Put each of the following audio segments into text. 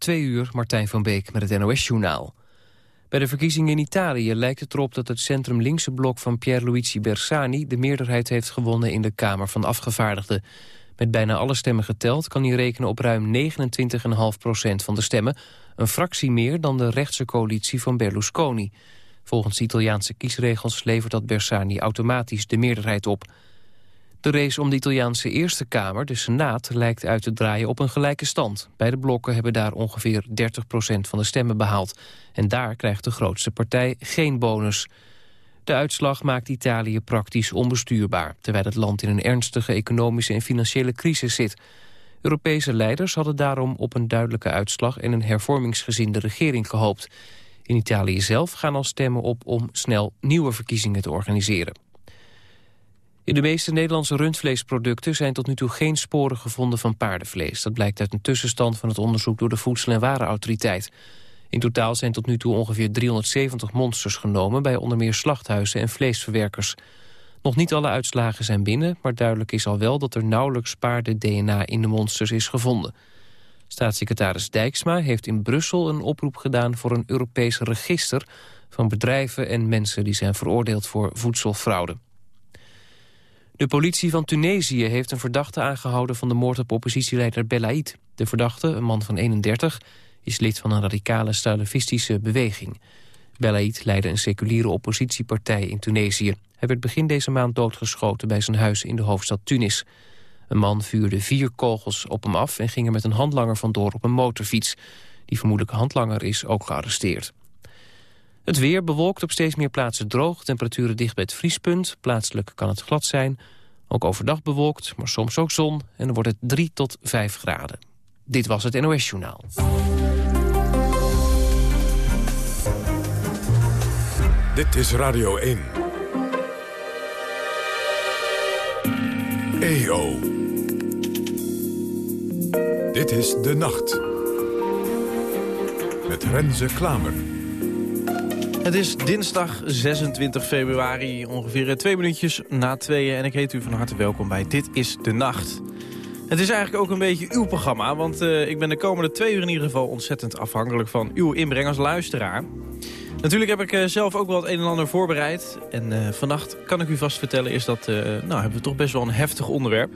Twee uur, Martijn van Beek met het NOS-journaal. Bij de verkiezingen in Italië lijkt het erop dat het centrum-linkse blok van Pierluigi Bersani... de meerderheid heeft gewonnen in de Kamer van Afgevaardigden. Met bijna alle stemmen geteld kan hij rekenen op ruim 29,5% van de stemmen... een fractie meer dan de rechtse coalitie van Berlusconi. Volgens Italiaanse kiesregels levert dat Bersani automatisch de meerderheid op... De race om de Italiaanse Eerste Kamer, de Senaat, lijkt uit te draaien op een gelijke stand. Beide blokken hebben daar ongeveer 30% van de stemmen behaald. En daar krijgt de grootste partij geen bonus. De uitslag maakt Italië praktisch onbestuurbaar... terwijl het land in een ernstige economische en financiële crisis zit. Europese leiders hadden daarom op een duidelijke uitslag... en een hervormingsgezinde regering gehoopt. In Italië zelf gaan al stemmen op om snel nieuwe verkiezingen te organiseren. In de meeste Nederlandse rundvleesproducten zijn tot nu toe geen sporen gevonden van paardenvlees. Dat blijkt uit een tussenstand van het onderzoek door de Voedsel- en Warenautoriteit. In totaal zijn tot nu toe ongeveer 370 monsters genomen... bij onder meer slachthuizen en vleesverwerkers. Nog niet alle uitslagen zijn binnen, maar duidelijk is al wel... dat er nauwelijks paarden-DNA in de monsters is gevonden. Staatssecretaris Dijksma heeft in Brussel een oproep gedaan... voor een Europees register van bedrijven en mensen... die zijn veroordeeld voor voedselfraude. De politie van Tunesië heeft een verdachte aangehouden... van de moord op oppositieleider Belaid. De verdachte, een man van 31, is lid van een radicale salafistische beweging. Belaid leidde een seculiere oppositiepartij in Tunesië. Hij werd begin deze maand doodgeschoten bij zijn huis in de hoofdstad Tunis. Een man vuurde vier kogels op hem af en ging er met een handlanger vandoor op een motorfiets. Die vermoedelijke handlanger is ook gearresteerd. Het weer bewolkt op steeds meer plaatsen droog. Temperaturen dicht bij het vriespunt. Plaatselijk kan het glad zijn. Ook overdag bewolkt, maar soms ook zon. En dan wordt het 3 tot 5 graden. Dit was het NOS Journaal. Dit is Radio 1. EO. Dit is De Nacht. Met Renze Klamer. Het is dinsdag 26 februari, ongeveer twee minuutjes na tweeën. En ik heet u van harte welkom bij Dit is de Nacht. Het is eigenlijk ook een beetje uw programma, want uh, ik ben de komende twee uur in ieder geval ontzettend afhankelijk van uw inbreng als luisteraar. Natuurlijk heb ik uh, zelf ook wel het een en ander voorbereid. En uh, vannacht kan ik u vast vertellen is dat, nou hebben we toch best wel een heftig onderwerp.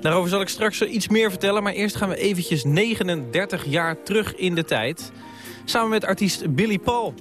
Daarover zal ik straks iets meer vertellen, maar eerst gaan we eventjes 39 jaar terug in de tijd. Samen met artiest Billy Paul.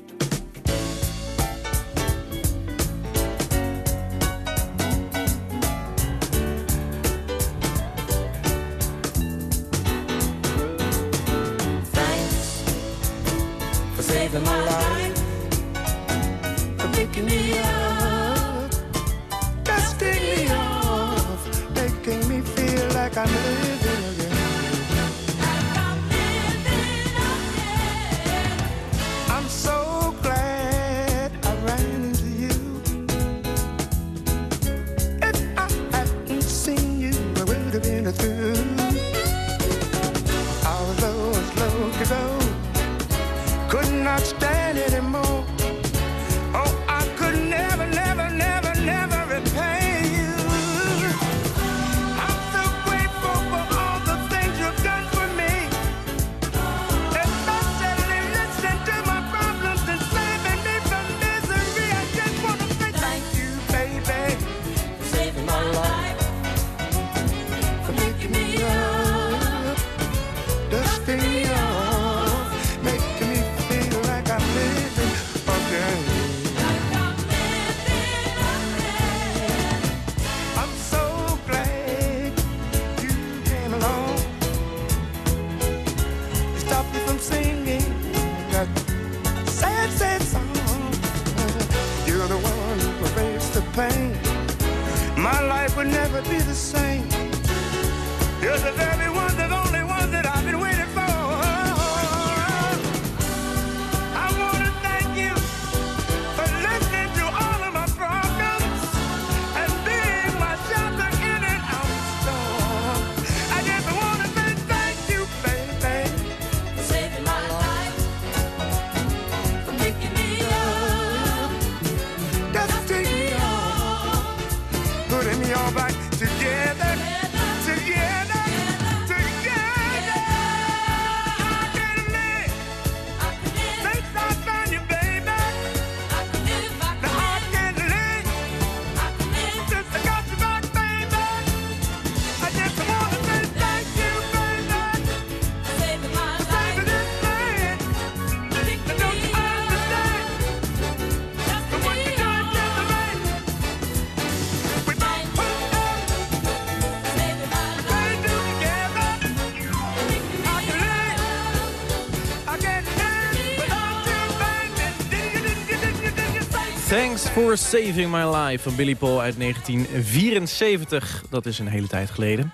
Thanks for Saving My Life van Billy Paul uit 1974. Dat is een hele tijd geleden.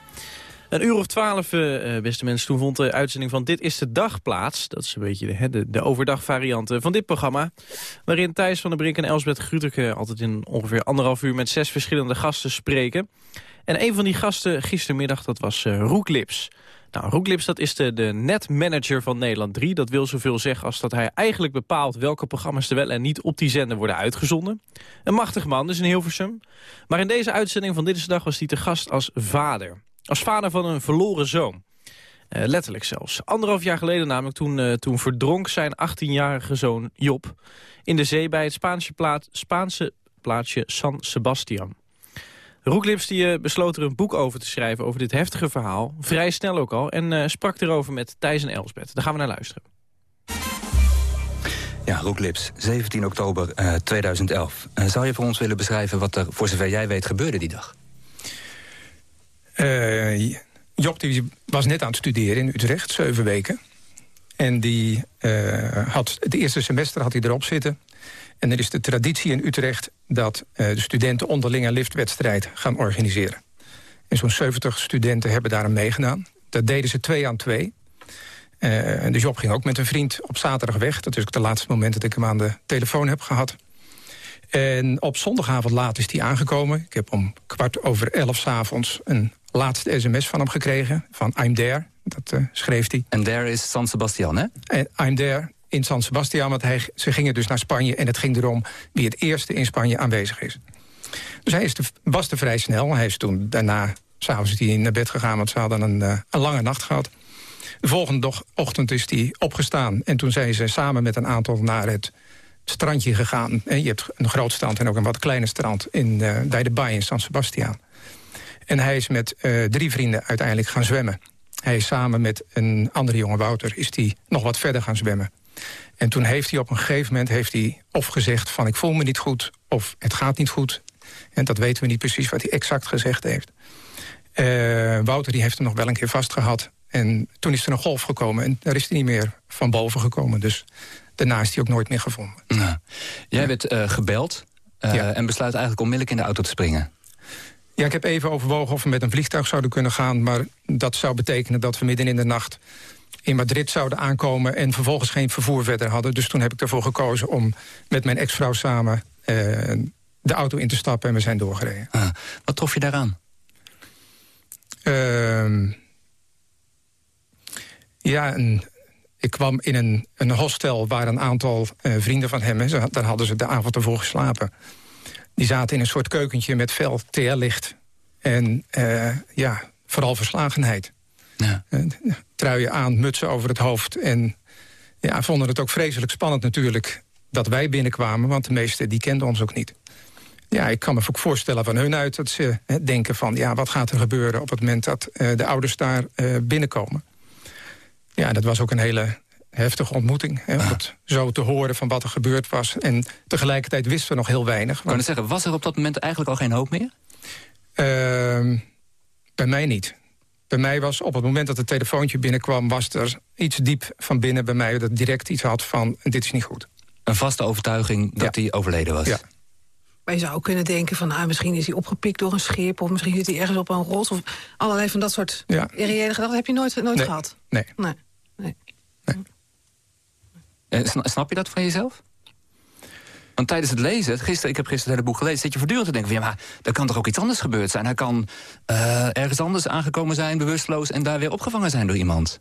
Een uur of twaalf, uh, beste mensen, toen vond de uitzending van Dit is de Dag plaats. Dat is een beetje de, de, de overdagvariant van dit programma. Waarin Thijs van der Brink en Elsbeth Gruteke altijd in ongeveer anderhalf uur met zes verschillende gasten spreken. En een van die gasten gistermiddag, dat was Roek Lips. Nou, Roeklips dat is de, de netmanager van Nederland 3. Dat wil zoveel zeggen als dat hij eigenlijk bepaalt... welke programma's er wel en niet op die zender worden uitgezonden. Een machtig man, dus een Hilversum. Maar in deze uitzending van Dit is de Dag was hij te gast als vader. Als vader van een verloren zoon. Uh, letterlijk zelfs. Anderhalf jaar geleden namelijk, toen, uh, toen verdronk zijn 18-jarige zoon Job... in de zee bij het Spaanse, plaat, Spaanse plaatsje San Sebastian. Roeklips die, uh, besloot er een boek over te schrijven over dit heftige verhaal. Vrij snel ook al. En uh, sprak erover met Thijs en Elsbeth. Daar gaan we naar luisteren. Ja, Roeklips, 17 oktober uh, 2011. zou je voor ons willen beschrijven wat er, voor zover jij weet, gebeurde die dag? Job die was net aan het studeren in Utrecht, zeven weken. En die had, het eerste semester had hij erop zitten. En er is de traditie in Utrecht dat uh, de studenten onderling een liftwedstrijd gaan organiseren. En zo'n 70 studenten hebben daar aan meegedaan. Dat deden ze twee aan twee. Uh, dus Job ging ook met een vriend op zaterdag weg. Dat is ook het laatste moment dat ik hem aan de telefoon heb gehad. En op zondagavond laat is hij aangekomen. Ik heb om kwart over elf s'avonds een laatste sms van hem gekregen. Van I'm there, dat uh, schreef hij. En there is San Sebastian, hè? En I'm there, in San Sebastian. Want hij, ze gingen dus naar Spanje en het ging erom wie het eerste in Spanje aanwezig is. Dus hij is te, was er vrij snel. Hij is toen daarna, s'avonds naar bed gegaan... want ze hadden een, uh, een lange nacht gehad. De volgende ochtend is hij opgestaan. En toen zijn ze samen met een aantal naar het strandje gegaan. En je hebt een groot strand en ook een wat kleiner strand... In, uh, bij de baai in San Sebastian. En hij is met drie vrienden uiteindelijk gaan zwemmen. Hij is samen met een andere jonge Wouter... is hij nog wat verder gaan zwemmen. En toen heeft hij op een gegeven moment heeft hij of gezegd van ik voel me niet goed of het gaat niet goed. En dat weten we niet precies wat hij exact gezegd heeft. Uh, Wouter die heeft hem nog wel een keer vastgehad. En toen is er een golf gekomen en daar is hij niet meer van boven gekomen. Dus daarna is hij ook nooit meer gevonden. Nou, jij ja. werd uh, gebeld uh, ja. en besluit eigenlijk onmiddellijk in de auto te springen. Ja, ik heb even overwogen of we met een vliegtuig zouden kunnen gaan... maar dat zou betekenen dat we midden in de nacht in Madrid zouden aankomen... en vervolgens geen vervoer verder hadden. Dus toen heb ik ervoor gekozen om met mijn ex-vrouw samen... Uh, de auto in te stappen en we zijn doorgereden. Ah, wat trof je daaraan? Uh, ja, een, ik kwam in een, een hostel waar een aantal uh, vrienden van hem... He, daar hadden ze de avond ervoor geslapen. Die zaten in een soort keukentje met fel TL-licht. En uh, ja, vooral verslagenheid. Ja. Truien aan, mutsen over het hoofd. En ja, vonden het ook vreselijk spannend natuurlijk dat wij binnenkwamen. Want de meesten die kenden ons ook niet. Ja, ik kan me ook voorstellen van hun uit dat ze hè, denken van... ja, wat gaat er gebeuren op het moment dat uh, de ouders daar uh, binnenkomen. Ja, dat was ook een hele heftige ontmoeting. Hè, om het zo te horen van wat er gebeurd was. En tegelijkertijd wisten we nog heel weinig. Ik zeggen, was er op dat moment eigenlijk al geen hoop meer? Uh, bij mij niet. Bij mij was op het moment dat het telefoontje binnenkwam... was er iets diep van binnen bij mij dat direct iets had van... dit is niet goed. Een vaste overtuiging dat ja. hij overleden was? Ja. Maar je zou kunnen denken van ah, misschien is hij opgepikt door een schip... of misschien zit hij ergens op een rots of allerlei van dat soort ja. irreële gedachten. heb je nooit, nooit nee. gehad? Nee. nee. nee. nee. Eh, snap je dat van jezelf? Want tijdens het lezen, gisteren, ik heb gisteren het hele boek gelezen... zit je voortdurend te denken van, ja, maar er kan toch ook iets anders gebeurd zijn? Hij kan uh, ergens anders aangekomen zijn, bewusteloos... en daar weer opgevangen zijn door iemand.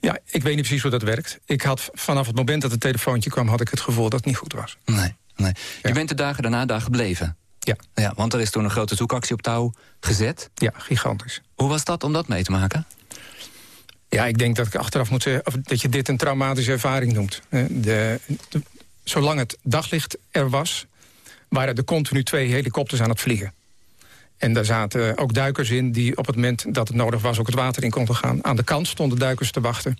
Ja, ik weet niet precies hoe dat werkt. Ik had vanaf het moment dat het telefoontje kwam... had ik het gevoel dat het niet goed was. Nee, nee. Ja. Je bent de dagen daarna daar gebleven? Ja. ja. Want er is toen een grote zoekactie op touw gezet? Ja, gigantisch. Hoe was dat om dat mee te maken? Ja, ik denk dat ik achteraf moet zeggen... Dat je dit een traumatische ervaring noemt. De, de, zolang het daglicht er was... waren er continu twee helikopters aan het vliegen. En daar zaten ook duikers in die op het moment dat het nodig was... ook het water in konden gaan. Aan de kant stonden duikers te wachten.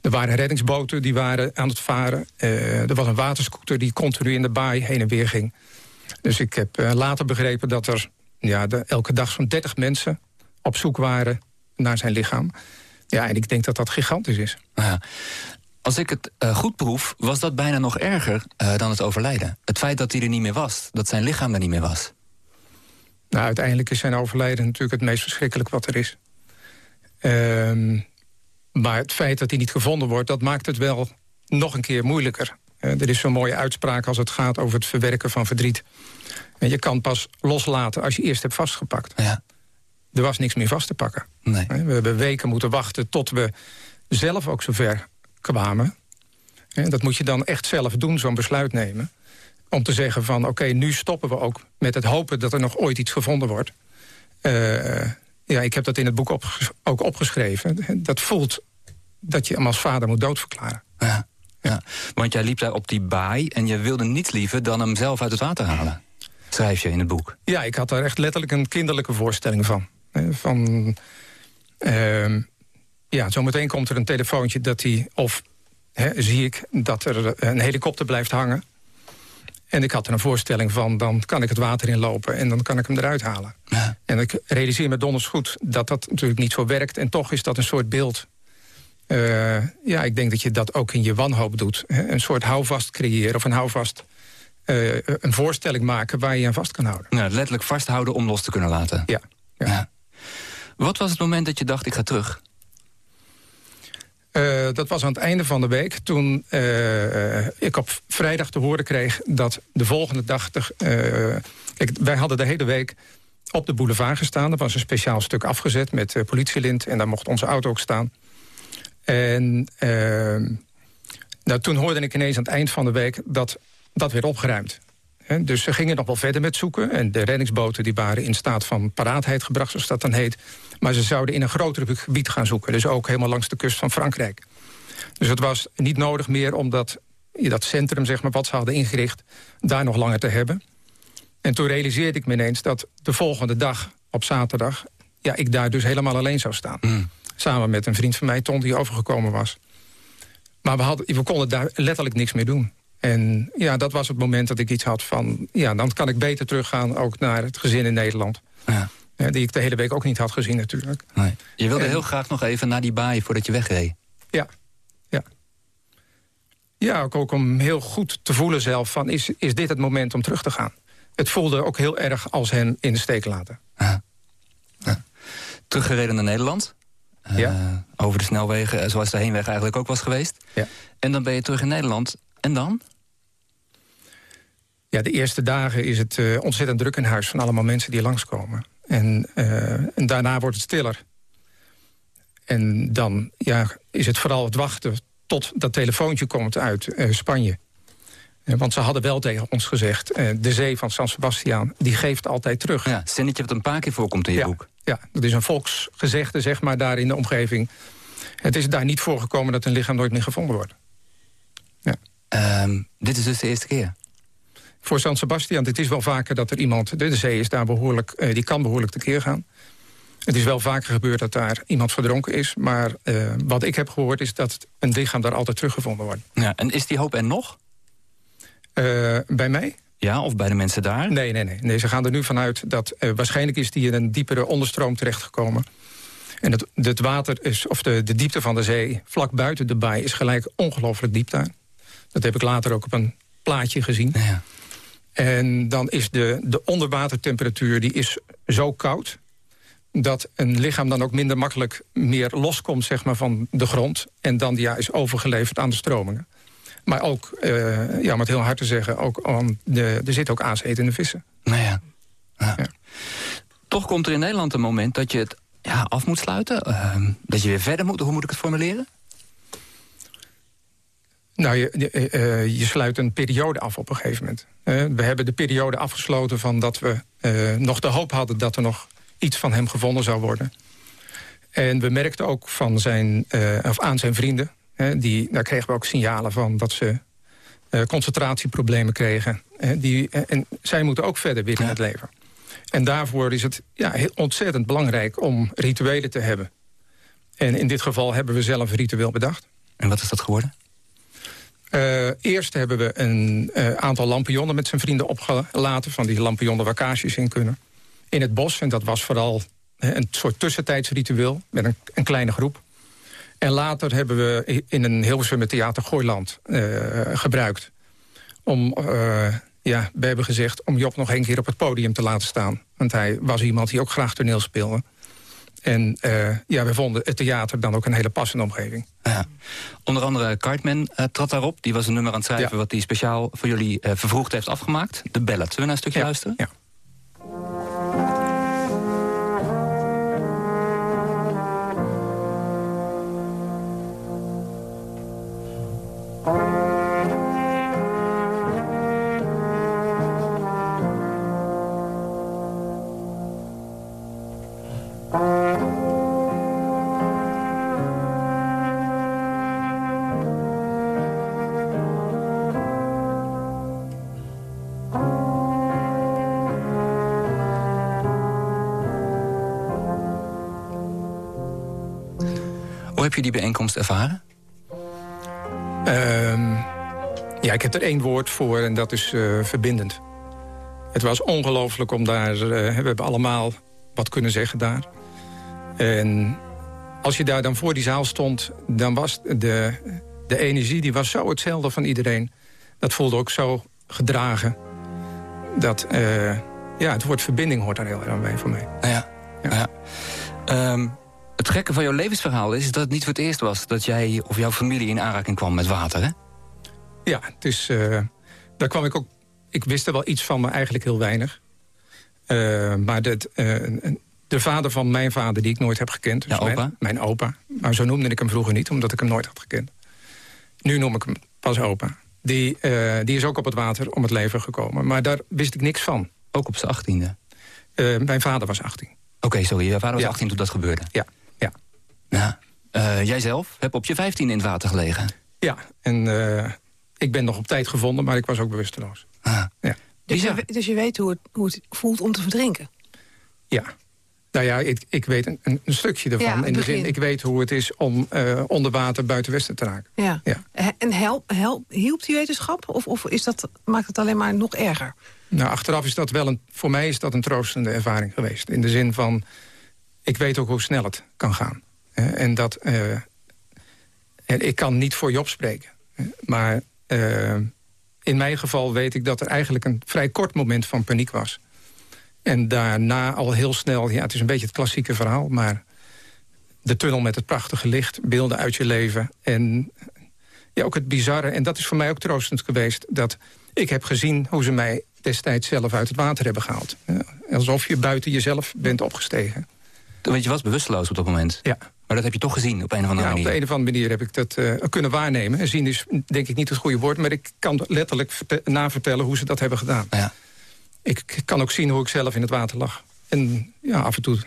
Er waren reddingsboten die waren aan het varen. Uh, er was een waterscooter die continu in de baai heen en weer ging. Dus ik heb uh, later begrepen dat er ja, elke dag zo'n 30 mensen... op zoek waren naar zijn lichaam. Ja, en ik denk dat dat gigantisch is. Als ik het uh, goed proef, was dat bijna nog erger uh, dan het overlijden. Het feit dat hij er niet meer was, dat zijn lichaam er niet meer was. Nou, uiteindelijk is zijn overlijden natuurlijk het meest verschrikkelijk wat er is. Uh, maar het feit dat hij niet gevonden wordt, dat maakt het wel nog een keer moeilijker. Uh, er is zo'n mooie uitspraak als het gaat over het verwerken van verdriet. En je kan pas loslaten als je eerst hebt vastgepakt. Ja. Er was niks meer vast te pakken. Nee. We hebben weken moeten wachten tot we zelf ook zover kwamen. Dat moet je dan echt zelf doen, zo'n besluit nemen. Om te zeggen van oké, nu stoppen we ook met het hopen dat er nog ooit iets gevonden wordt. Uh, ja, ik heb dat in het boek ook opgeschreven. Dat voelt dat je hem als vader moet doodverklaren. Ja, ja, want jij liep daar op die baai en je wilde niets liever dan hem zelf uit het water halen. Schrijf je in het boek. Ja, ik had daar echt letterlijk een kinderlijke voorstelling van. Van, uh, ja, zometeen komt er een telefoontje dat hij, of zie ik dat er een helikopter blijft hangen. En ik had er een voorstelling van, dan kan ik het water inlopen... en dan kan ik hem eruit halen. Ja. En ik realiseer me donders goed dat dat natuurlijk niet zo werkt... en toch is dat een soort beeld. Uh, ja, ik denk dat je dat ook in je wanhoop doet. Hè? Een soort houvast creëren of een houvast... Uh, een voorstelling maken waar je aan vast kan houden. Ja, letterlijk vasthouden om los te kunnen laten. Ja. ja. ja. Wat was het moment dat je dacht, ik ga terug? Uh, dat was aan het einde van de week toen uh, ik op vrijdag te horen kreeg... dat de volgende dag... De, wij hadden de hele week op de boulevard gestaan. Er was een speciaal stuk afgezet met politielint... en daar mocht onze auto ook staan. En nou, toen hoorde ik ineens aan het eind van de week... dat dat werd opgeruimd. He, dus ze gingen nog wel verder met zoeken. En de reddingsboten die waren in staat van paraatheid gebracht, zoals dat dan heet. Maar ze zouden in een groter gebied gaan zoeken. Dus ook helemaal langs de kust van Frankrijk. Dus het was niet nodig meer om dat, dat centrum, zeg maar, wat ze hadden ingericht... daar nog langer te hebben. En toen realiseerde ik me ineens dat de volgende dag, op zaterdag... ja, ik daar dus helemaal alleen zou staan. Mm. Samen met een vriend van mij, Ton, die overgekomen was. Maar we, hadden, we konden daar letterlijk niks meer doen. En ja, dat was het moment dat ik iets had van... ja, dan kan ik beter teruggaan ook naar het gezin in Nederland. Ja. Ja, die ik de hele week ook niet had gezien natuurlijk. Nee. Je wilde heel graag nog even naar die baai voordat je wegreed. Ja, ja. Ja, ook, ook om heel goed te voelen zelf van... Is, is dit het moment om terug te gaan? Het voelde ook heel erg als hen in de steek laten. Ja. Ja. Teruggereden naar Nederland. Ja. Uh, over de snelwegen, eh, zoals de heenweg eigenlijk ook was geweest. Ja. En dan ben je terug in Nederland. En dan? Ja, de eerste dagen is het uh, ontzettend druk in huis... van allemaal mensen die langskomen. En, uh, en daarna wordt het stiller. En dan ja, is het vooral het wachten tot dat telefoontje komt uit uh, Spanje. want ze hadden wel tegen ons gezegd... de zee van San Sebastian, die geeft altijd terug. Ja, zinnetje wat een paar keer voorkomt in je ja, boek. Ja, dat is een volksgezegde, zeg maar, daar in de omgeving. Het is daar niet voorgekomen dat een lichaam nooit meer gevonden wordt. Ja. Um, dit is dus de eerste keer? Voor San Sebastian, het is wel vaker dat er iemand... de zee is daar behoorlijk, uh, die kan behoorlijk tekeer gaan. Het is wel vaker gebeurd dat daar iemand verdronken is. Maar uh, wat ik heb gehoord is dat een lichaam daar altijd teruggevonden wordt. Ja, en is die hoop er nog? Uh, bij mij? Ja, of bij de mensen daar? Nee, nee, nee. nee ze gaan er nu vanuit dat waarschijnlijk is die in een diepere onderstroom terechtgekomen. En het, het water is, of de, de diepte van de zee vlak buiten de baai is gelijk ongelooflijk diep daar. Dat heb ik later ook op een plaatje gezien. Ja. En dan is de, de onderwatertemperatuur die is zo koud... dat een lichaam dan ook minder makkelijk meer loskomt zeg maar, van de grond... en dan ja, is overgeleverd aan de stromingen. Maar ook, uh, ja, om het heel hard te zeggen... Ook aan de, er zitten ook aasetende vissen. Nou ja. ja. Ja. Toch komt er in Nederland een moment dat je het ja, af moet sluiten? Uh, dat je weer verder moet? Hoe moet ik het formuleren? Nou, je, uh, je sluit een periode af op een gegeven moment. Uh, we hebben de periode afgesloten van dat we uh, nog de hoop hadden... dat er nog iets van hem gevonden zou worden. En we merkten ook van zijn, of aan zijn vrienden... die, daar kregen we ook signalen van dat ze concentratieproblemen kregen. die, en zij moeten ook verder weer in het leven. En daarvoor is het ja, heel ontzettend belangrijk om rituelen te hebben. En in dit geval hebben we zelf een ritueel bedacht. En wat is dat geworden? Uh, eerst hebben we een uh, aantal lampionnen met zijn vrienden opgelaten... van die lampionnen waar in kunnen. In het bos, en dat was vooral een soort tussentijdsritueel... met een, een, kleine groep. En later hebben we in een Hilversum theater Gooiland gebruikt. Om, ja, we hebben gezegd om Job nog één keer op het podium te laten staan. Want hij was iemand die ook graag toneel speelde. En uh, ja, we vonden het theater dan ook een hele passende omgeving. Ja. Onder andere Cartman uh, trad daarop. Die was een nummer aan het schrijven... wat hij speciaal voor jullie uh, vervroegd heeft afgemaakt. De Ballad. Zullen we naar een stukje luisteren? Ja. Heb je die bijeenkomst ervaren? Ehm, ja, ik heb er één woord voor en dat is uh, verbindend. Het was ongelooflijk om daar... Uh, we hebben allemaal wat kunnen zeggen daar. En als je daar dan voor die zaal stond... dan was de, de energie die was zo hetzelfde van iedereen. Dat voelde ook zo gedragen. Dat, uh, ja, het woord verbinding hoort daar heel erg bij voor mij. Ja, ja. ja. Um, het gekke van jouw levensverhaal is dat het niet voor het eerst was... dat jij of jouw familie in aanraking kwam met water, hè? Ja, uh, daar kwam ik ook... Ik wist er wel iets van, maar eigenlijk heel weinig. Uh, maar de, uh, de vader van mijn vader, die ik nooit heb gekend... Dus opa? Mijn, mijn, opa, maar zo noemde ik hem vroeger niet... omdat ik hem nooit had gekend. Nu noem ik hem pas opa. Die, die is ook op het water om het leven gekomen. Maar daar wist ik niks van. Ook op zijn achttiende? mijn vader was 18. Oké, sorry. Je vader was 18 toen dat gebeurde? Ja. Nou, uh, jij zelf hebt op je 15 in het water gelegen. Ja, en uh, ik ben nog op tijd gevonden, maar ik was ook bewusteloos. Ah. Ja. Dus, je, dus je weet hoe het, hoe het voelt om te verdrinken? Ja. Nou ja, ik, ik weet een, een stukje ervan. Ja, in de zin, ik weet hoe het is om uh, onder water buiten westen te raken. Ja. ja. En help, help, hielp die wetenschap? Of, of is dat, maakt het alleen maar nog erger? Nou, achteraf is dat wel een... Voor mij is dat een troostende ervaring geweest. In de zin van... Ik weet ook hoe snel het kan gaan en dat... Eh, en ik kan niet voor Job spreken. Maar uh, in mijn geval weet ik dat er eigenlijk een vrij kort moment van paniek was. En daarna al heel snel, ja, het is een beetje het klassieke verhaal... maar de tunnel met het prachtige licht, beelden uit je leven... en ja, ook het bizarre, en dat is voor mij ook troostend geweest... dat ik heb gezien hoe ze mij destijds zelf uit het water hebben gehaald. Alsof je buiten jezelf bent opgestegen. Want je was bewusteloos op dat moment? Ja. Maar dat heb je toch gezien op een of andere ja, manier? op de een of andere manier heb ik dat uh, kunnen waarnemen. En zien is denk ik niet het goede woord... maar ik kan letterlijk navertellen hoe ze dat hebben gedaan. Ja. Ik kan ook zien hoe ik zelf in het water lag. En ja, af en toe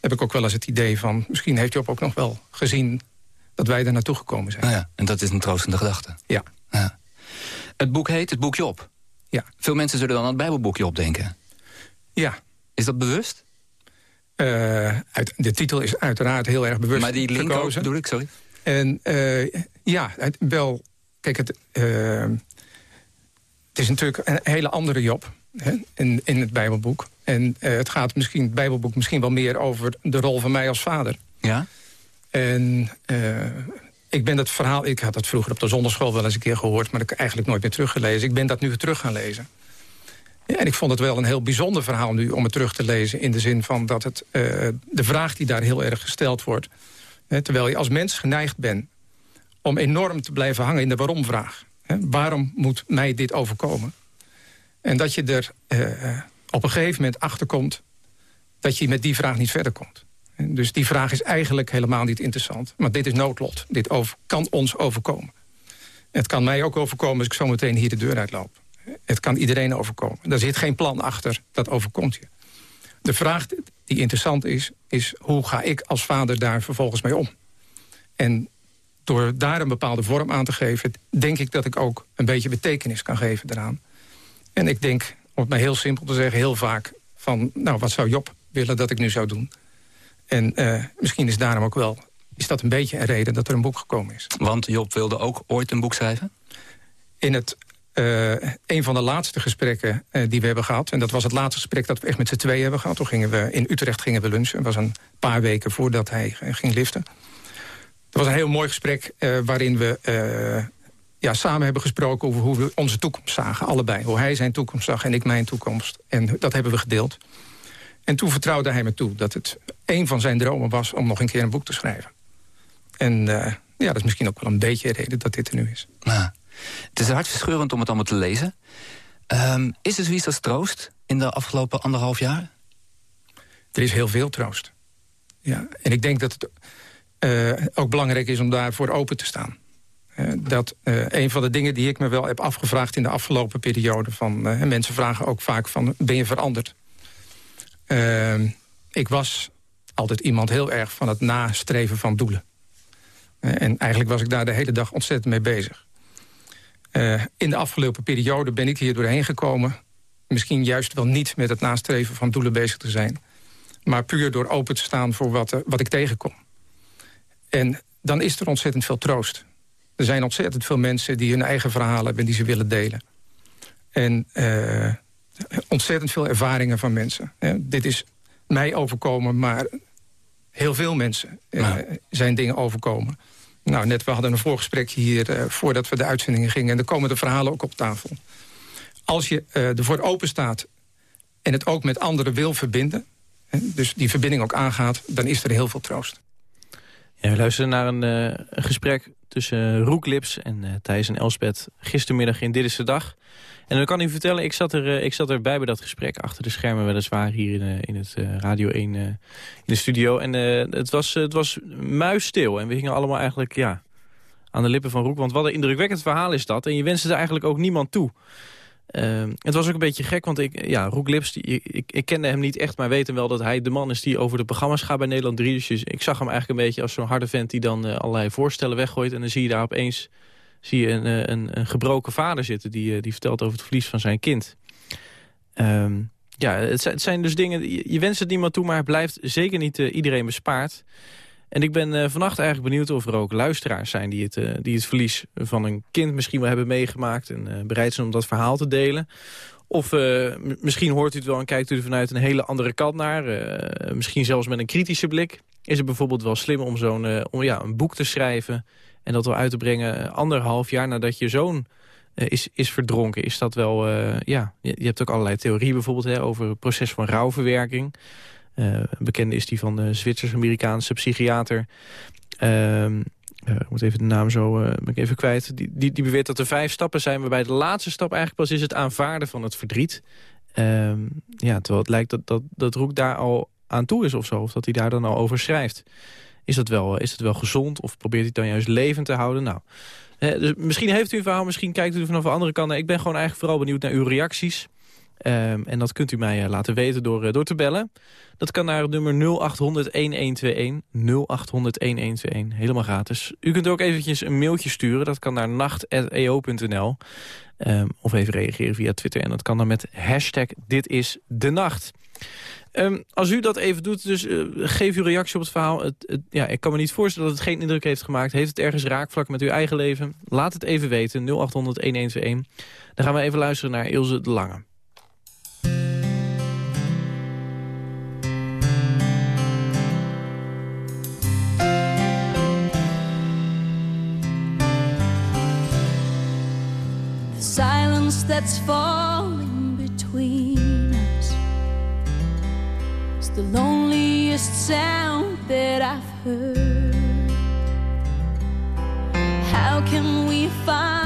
heb ik ook wel eens het idee van... misschien heeft Job ook nog wel gezien dat wij daar naartoe gekomen zijn. Nou ja, en dat is een troostende gedachte. Ja. ja. Het boek heet Het Boek Job. Ja. Veel mensen zullen dan aan het Bijbelboek Job denken. Ja. Is dat bewust? Uh, uit, de titel is uiteraard heel erg bewust Maar die link gekozen. bedoel ik, sorry. En uh, ja, wel... Kijk, het, uh, het is natuurlijk een hele andere Job hè, in, in het Bijbelboek. En het gaat misschien, het Bijbelboek misschien wel meer over de rol van mij als vader. Ja? En ik ben dat verhaal... Ik had het vroeger op de zonderschool wel eens een keer gehoord... maar ik eigenlijk nooit meer teruggelezen. Ik ben dat nu terug gaan lezen. En ik vond het wel een heel bijzonder verhaal nu om het terug te lezen... in de zin van dat het, uh, de vraag die daar heel erg gesteld wordt... Hè, terwijl je als mens geneigd bent om enorm te blijven hangen in de waarom-vraag. Waarom moet mij dit overkomen? En dat je er uh, op een gegeven moment achterkomt... dat je met die vraag niet verder komt. Dus die vraag is eigenlijk helemaal niet interessant. Maar dit is noodlot. Dit kan ons overkomen. Het kan mij ook overkomen als ik zo meteen hier de deur uitloop. Het kan iedereen overkomen. Er zit geen plan achter, dat overkomt je. De vraag die interessant is, is hoe ga ik als vader daar vervolgens mee om? En door daar een bepaalde vorm aan te geven... denk ik dat ik ook een beetje betekenis kan geven daaraan. En ik denk, om het maar heel simpel te zeggen, heel vaak... van, nou, wat zou Job willen dat ik nu zou doen? En uh, misschien is daarom ook wel... is dat een beetje een reden dat er een boek gekomen is. Want Job wilde ook ooit een boek schrijven? In het uh, een van de laatste gesprekken uh, die we hebben gehad... en dat was het laatste gesprek dat we echt met z'n tweeën hebben gehad. Toen gingen we in Utrecht gingen we lunchen. Dat was een paar weken voordat hij uh, ging liften. was een heel mooi gesprek waarin we ja, samen hebben gesproken over hoe we onze toekomst zagen. Allebei. Hoe hij zijn toekomst zag en ik mijn toekomst. En dat hebben we gedeeld. En toen vertrouwde hij me toe dat het een van zijn dromen was... om nog een keer een boek te schrijven. En ja, dat is misschien ook wel een beetje de reden dat dit er nu is. Het is hartverscheurend om het allemaal te lezen. Um, is er zoiets als troost in de afgelopen anderhalf jaar? Er is heel veel troost. Ja, en ik denk dat het uh, ook belangrijk is om daarvoor open te staan. Uh, dat uh, een van de dingen die ik me wel heb afgevraagd in de afgelopen periode... van mensen vragen ook vaak van, ben je veranderd? Ehm, ik was altijd iemand heel erg van het nastreven van doelen. en eigenlijk was ik daar de hele dag ontzettend mee bezig. Uh, in de afgelopen periode ben ik hier doorheen gekomen. Misschien juist wel niet met het nastreven van doelen bezig te zijn. Maar puur door open te staan voor wat, uh, wat ik tegenkom. En dan is er ontzettend veel troost. Er zijn ontzettend veel mensen die hun eigen verhalen hebben... die ze willen delen. En uh, ontzettend veel ervaringen van mensen. dit is mij overkomen, maar heel veel mensen zijn dingen overkomen. Nou, net, we hadden een voorgesprekje hier uh, voordat we de uitzendingen gingen... en er komen de verhalen ook op tafel. Als je uh, ervoor open staat en het ook met anderen wil verbinden... Hè, dus die verbinding ook aangaat, dan is er heel veel troost. We luisteren naar een, uh, een gesprek tussen Roek Lips en Thijs en Elspet... gistermiddag in Dit is de Dag... En dan kan u vertellen, ik zat, er, eh, ik zat erbij bij dat gesprek... achter de schermen weliswaar hier in, eh, in het eh, Radio 1 in de studio. En het, was, het was muisstil. En we gingen allemaal eigenlijk ja, aan de lippen van Roek. Want wat een indrukwekkend verhaal is dat. En je wenste er eigenlijk ook niemand toe. Uh, het was ook een beetje gek, want ik, ja, Roek Lips, die, ik, ik kende hem niet echt... maar weet hem wel dat hij de man is die over de programma's gaat bij Nederland 3. Dus ik zag hem eigenlijk een beetje als zo'n harde vent... die dan allerlei voorstellen weggooit. En dan zie je daar opeens zie je een, eh, een, een gebroken vader zitten... Die, eh, die vertelt over het verlies van zijn kind. Um, ja, het zijn, dus dingen... Je, wenst het niemand toe, maar het blijft zeker niet uh, iedereen bespaard. En ik ben uh, vannacht eigenlijk benieuwd of er ook luisteraars zijn... die het, die het verlies van een kind misschien wel hebben meegemaakt... en bereid zijn om dat verhaal te delen. Of misschien hoort u het wel en kijkt u er vanuit een hele andere kant naar. misschien zelfs met een kritische blik. Is het bijvoorbeeld wel slim om zo'n ja, een boek te schrijven... En dat wel uit te brengen eh, anderhalf jaar nadat je zoon uh, is, is verdronken. Is dat wel, uh, ja, je, je, hebt ook allerlei theorieën bijvoorbeeld hè, over het proces van rouwverwerking. Uh, bekende is die van de Zwitsers-Amerikaanse psychiater. Ehm, ik moet even de naam zo ben ik even kwijt. Die, die, die beweert dat er vijf stappen zijn... waarbij de laatste stap eigenlijk pas is het aanvaarden van het verdriet. Ehm, ja, terwijl het lijkt dat, dat, dat Roek daar al aan toe is of zo. Of dat hij daar dan al over schrijft. Is dat wel, is dat wel gezond? Of probeert hij het dan juist levend te houden? Nou, dus misschien heeft u een verhaal, misschien kijkt u er vanaf de andere kant. Ik ben gewoon eigenlijk vooral benieuwd naar uw reacties. Um, en dat kunt u mij uh, laten weten door, uh, door te bellen. Dat kan naar het nummer 0800-1121. 0800-1121, helemaal gratis. U kunt ook eventjes een mailtje sturen. Dat kan naar nacht.eo.nl. Um, of even reageren via Twitter. En dat kan dan met hashtag Dit is de Nacht. Um, als u dat even doet, dus uh, geef uw reactie op het verhaal. Het, ja, ik kan me niet voorstellen dat het geen indruk heeft gemaakt. Heeft het ergens raakvlak met uw eigen leven? Laat het even weten, 0800-1121. Dan gaan we even luisteren naar Ilse de Lange. The silence that's falling the loneliest sound that I've heard. How can we find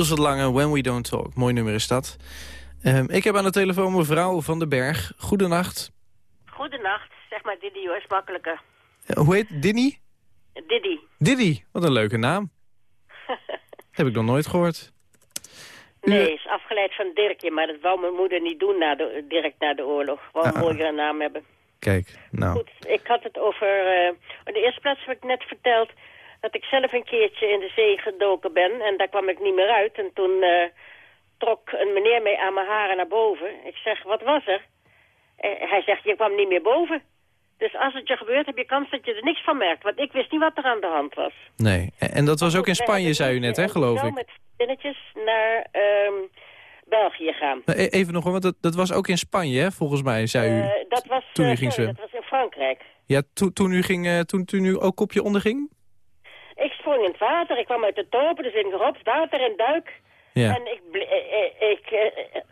Ilse de Lange, When We Don't Talk. Mooi nummer is dat. Ehm, ik heb aan de telefoon mevrouw van den Berg. Goedenacht. Goedenacht, zeg maar Diddy hoor, is makkelijker. Eh, hoe heet Dinny? Diddy. Diddy, wat een leuke naam. heb ik nog nooit gehoord. Nee, is afgeleid van Dirkje, maar dat wou mijn moeder niet doen na de, direct na de oorlog. Wou een Ah. mooiere naam hebben. Kijk, nou. Goed, ik had het over... eh, in de eerste plaats heb ik net verteld dat ik zelf een keertje in de zee gedoken ben. En daar kwam ik niet meer uit. En toen eh, trok een meneer mee aan mijn haren naar boven. Ik zeg, wat was er? Eh, hij zegt, je kwam niet meer boven. Dus als het je gebeurt, heb je kans dat je er niks van merkt. Want ik wist niet wat er aan de hand was. Nee, en en dat was ook in Wij Spanje, zei u net, hè, en geloof ik. met vriendinnetjes naar ehm, België gaan. Nou, e- Even nog, want dat, dat was ook in Spanje, hè, volgens mij, zei u. Eh, dat was, toen u ging sorry, dat was in Frankrijk. Ja, to- toen u, ging, toen, toen u ook kopje onderging? Ik sprong in het water, ik kwam uit de topen, dus ik erop, water en duik. Ja. En ik, eh, eh, ik, eh, eh,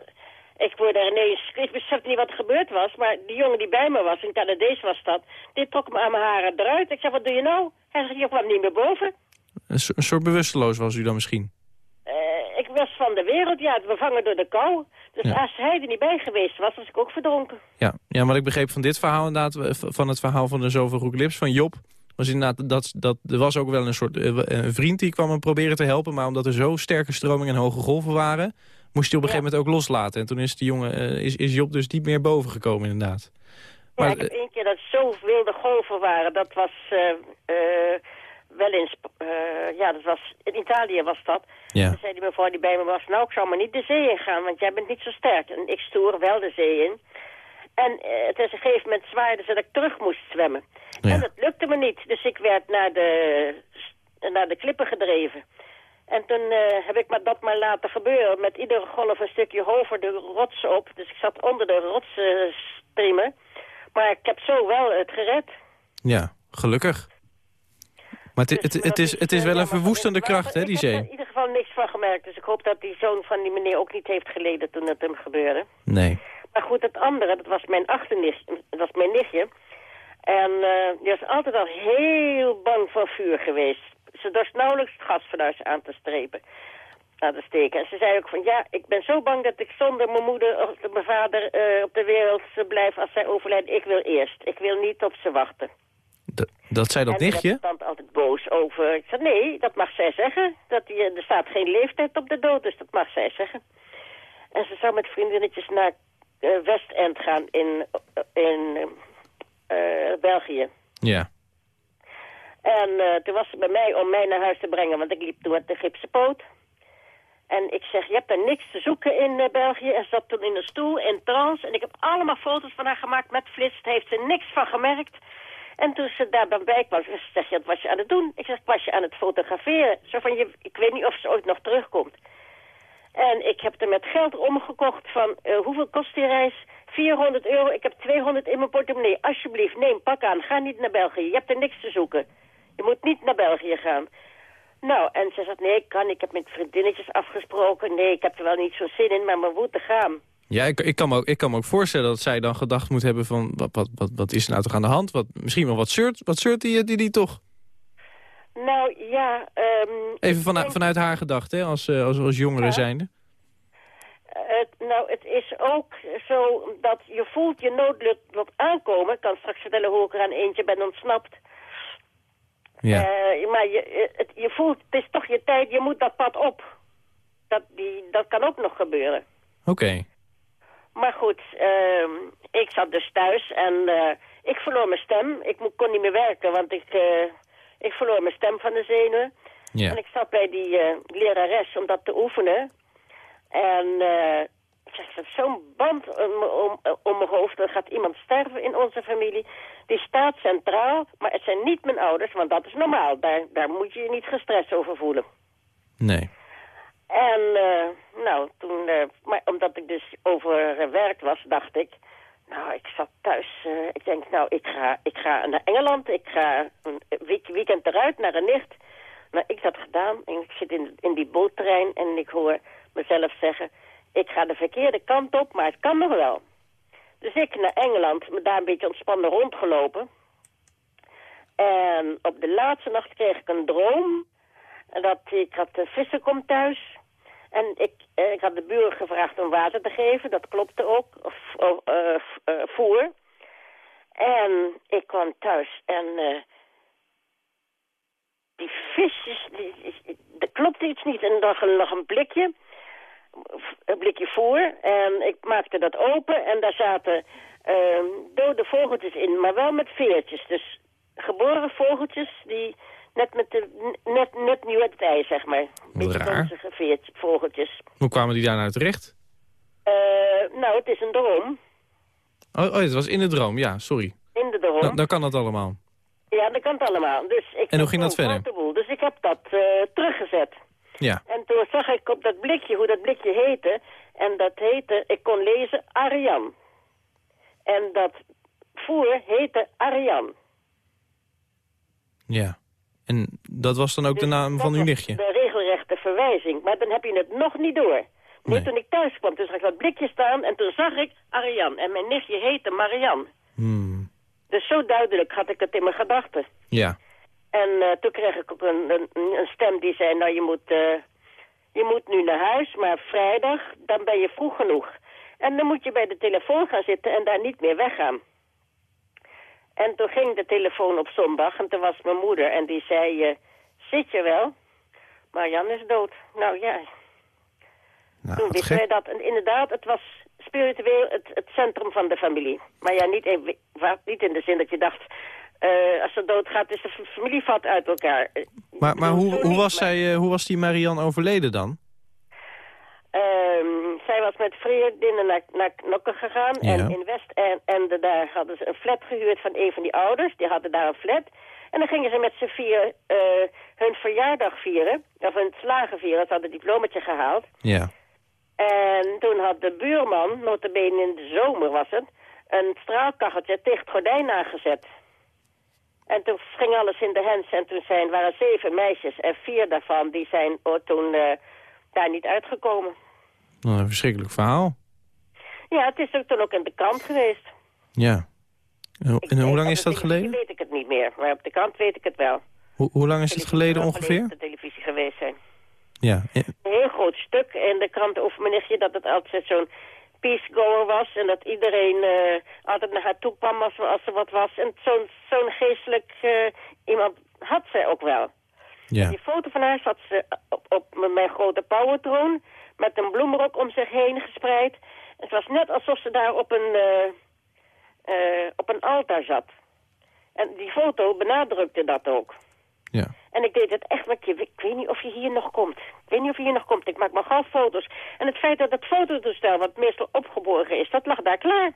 ik word er ineens, ik besefte niet wat er gebeurd was, maar die jongen die bij me was, een Canadees was dat, die trok me aan mijn haren eruit. Ik zei, wat doe je nou? Hij zei, je kwam niet meer boven. Een, so- een soort bewusteloos was u dan misschien? Ik was van de wereld, ja, bevangen door de kou. Dus Ja. als hij er niet bij geweest was, was ik ook verdronken. Ja, ja, wat ik begreep van dit verhaal inderdaad, van het verhaal van de zoveel Lips, van Job, was inderdaad, dat, dat, er was ook wel een soort eh, een vriend die kwam hem proberen te helpen, maar omdat er zo sterke stromingen en hoge golven waren, moest hij op een gegeven moment ook loslaten. En toen is, die jongen, eh, is, is Job dus niet meer boven gekomen inderdaad. Ja, Maar, ik heb eh, één keer dat zo wilde golven waren. Dat was wel in... Ja, dat was... In Italië was dat. Ja. Dan zei die mevrouw die bij me was... Nou, ik zou maar niet de zee in gaan, want jij bent niet zo sterk. En ik stoer wel de zee in. En eh, het is een gegeven moment zwaaide ze dat ik terug moest zwemmen. Ja. En dat lukte me niet. Dus ik werd naar de, naar de klippen gedreven. En toen eh, heb ik maar dat maar laten gebeuren. Met iedere golf een stukje hoger de rots op. Dus ik zat onder de rotsstreamen. maar ik heb zo wel het gered. ja, gelukkig. Maar het, Dus het, is, het is eh, wel een jammer. verwoestende kracht, hè, die Ik heb zee. er in ieder geval niks van gemerkt. Dus ik hoop dat die zoon van die meneer ook niet heeft geleden toen het hem gebeurde. Nee. Maar goed, het andere, dat was mijn achternichtje. Dat was mijn nichtje. En eh, die was altijd al heel bang voor vuur geweest. Ze dorst nauwelijks het gasfornuis aan te strepen. Aan te steken. En ze zei ook van, ja, ik ben zo bang dat ik zonder mijn moeder of mijn vader eh, op de wereld blijf als zij overlijden. Ik wil eerst. Ik wil niet op ze wachten. D- dat zei dat en nichtje? werd tante altijd boos over. Ik zei, nee, dat mag zij zeggen. Dat die, er staat geen leeftijd op de dood, dus dat mag zij zeggen. En ze zou met vriendinnetjes naar Westend gaan in, in eh, België. Ja. En eh, toen was ze bij mij om mij naar huis te brengen, want ik liep toen met de gipsen poot. En ik zeg, je hebt er niks te zoeken in eh, België. En ze zat toen in een stoel, in trance. En ik heb allemaal foto's van haar gemaakt met flits. Daar heeft ze niks van gemerkt. En toen ze daar dan bij kwam, ze zeg je, wat was je aan het doen? Ik zeg, was je aan het fotograferen. Zo van, je, ik weet niet of ze ooit nog terugkomt. En ik heb er met geld omgekocht van, eh, hoeveel kost die reis? 400 euro, ik heb 200 in mijn portemonnee. Alsjeblieft, neem, pak aan, ga niet naar België. Je hebt er niks te zoeken. Je moet niet naar België gaan. Nou, en ze zegt, nee, ik kan, ik heb met vriendinnetjes afgesproken. Nee, ik heb er wel niet zo zin in, maar we moeten gaan. Ja, ik, ik, kan me ook, ik kan me ook voorstellen dat zij dan gedacht moet hebben van... wat, wat, wat, wat is er nou toch aan de hand? Wat, misschien wel wat shirt, wat shirt die, die, die toch? Nou, ja... ehm, Even vanuit, denk- vanuit haar gedachte, hè, als, eh, als, als jongere Ja. zijnde. Het, nou, het is ook zo dat je voelt je noodlot aankomen. Ik kan straks vertellen hoe ik er aan eentje ben ontsnapt. Ja. Eh, maar je, het, je voelt, het is toch je tijd, je moet dat pad op. Dat, die, dat kan ook nog gebeuren. Oké. Maar goed, ehm, ik zat dus thuis en eh, ik verloor mijn stem. Ik kon niet meer werken, want ik, eh, ik verloor mijn stem van de zenuwen. Ja. En ik zat bij die eh, lerares om dat te oefenen. En eh, ik zeg, zo'n band om, om, om mijn hoofd. Er gaat iemand sterven in onze familie. Die staat centraal, maar het zijn niet mijn ouders, want dat is normaal. Daar, daar moet je je niet gestrest over voelen. Nee. En eh, nou, toen, eh, maar omdat ik dus overwerkt was, dacht ik, nou, ik zat thuis. eh, ik denk, nou, ik ga, ik ga naar Engeland. Ik ga een week, weekend eruit naar een nicht. Nou, ik had gedaan en ik zit in, in die boottrein en ik hoor mezelf zeggen, ik ga de verkeerde kant op, maar het kan nog wel. Dus ik naar Engeland, daar een beetje ontspannen rondgelopen. En op de laatste nacht kreeg ik een droom. Dat ik had de vissenkom thuis. En ik, eh, ik had de buren gevraagd om water te geven. Dat klopte ook. Eh, eh, voer. En ik kwam thuis en die visjes, die, er klopte iets niet. En er lag een, blikje, een blikje voer. En ik maakte dat open en daar zaten ehm, dode vogeltjes in, maar wel met veertjes. Dus geboren vogeltjes die net, met de, net, net nieuw het ei, zeg maar. Beetje raar. vogeltjes. Hoe kwamen die daar nou terecht? Eh, nou, het is een droom. Oh, oh, het was in de droom, ja, sorry. In de droom. Dan, dan kan dat allemaal. Ja, dat kan het allemaal. Dus ik En hoe ging dat verder? boel. Dus ik heb dat eh, teruggezet. Ja. En toen zag ik op dat blikje hoe dat blikje heette. En dat heette, ik kon lezen, Arian. En dat voer heette Arian. Ja. En dat was dan ook de Dus naam van uw nichtje? De regelrechte verwijzing. Maar dan heb je het nog niet door. Nee, Nee. toen ik thuis kwam, toen zag ik dat blikje staan en toen zag ik Arian. En mijn nichtje heette Marian. Hmm. Dus zo duidelijk had ik het in mijn gedachten. Ja. En eh, toen kreeg ik ook een, een, een stem die zei, nou je moet, eh, je moet nu naar huis, maar vrijdag, dan ben je vroeg genoeg. En dan moet je bij de telefoon gaan zitten en daar niet meer weggaan. En toen ging de telefoon op zondag en toen was mijn moeder en die zei, eh, zit je wel? Maar Jan is dood. Nou ja, Nou, toen wisten wij dat. En inderdaad, het was spiritueel het, het centrum van de familie. Maar ja, niet, in, niet in de zin dat je dacht... eh, als ze doodgaat, is de familie vat uit elkaar. Maar, maar hoe, hoe, was zij, eh, hoe was die Marian overleden dan? Met vriendinnen naar, naar Knokken gegaan. Ja. En in West en, en de- daar hadden ze een flat gehuurd van een van die ouders. Die hadden daar een flat. En dan gingen ze met z'n vier eh, hun verjaardag vieren. Of hun slagen vieren. Ze hadden een diplomaatje gehaald. Ja. En toen had de buurman, notabene in de zomer was het, een straalkacheltje tegen het gordijn aangezet. En toen ging alles in de hens en toen zijn, waren zeven meisjes en vier daarvan die zijn oh, toen eh, daar niet uitgekomen. Nou, een verschrikkelijk verhaal. Ja, het is ook toen ook in de krant geweest. Ja. En, hoe lang is dat geleden? weet ik het niet meer, maar op de krant weet ik het wel. Hoe, hoe lang is het geleden ongeveer? op de televisie geweest zijn. Ja. ja. Een heel groot stuk in de krant over mijn nichtje dat het altijd zo'n peacegoer was. En dat iedereen eh, altijd naar haar toe kwam als, als er wat was. En zo'n zo'n geestelijk eh, iemand had zij ook wel. ja. Die foto van haar zat ze op, op mijn grote powertroon met een bloemrok om zich heen gespreid. Het was net alsof ze daar op een, eh, eh, op een altaar zat. En die foto benadrukte dat ook. ja. En ik deed het echt je. Ik weet niet of je hier nog komt. Ik weet niet of je hier nog komt. Ik maak maar gauw foto's. En het feit dat het fototoestel, wat meestal opgeborgen is, dat lag daar klaar.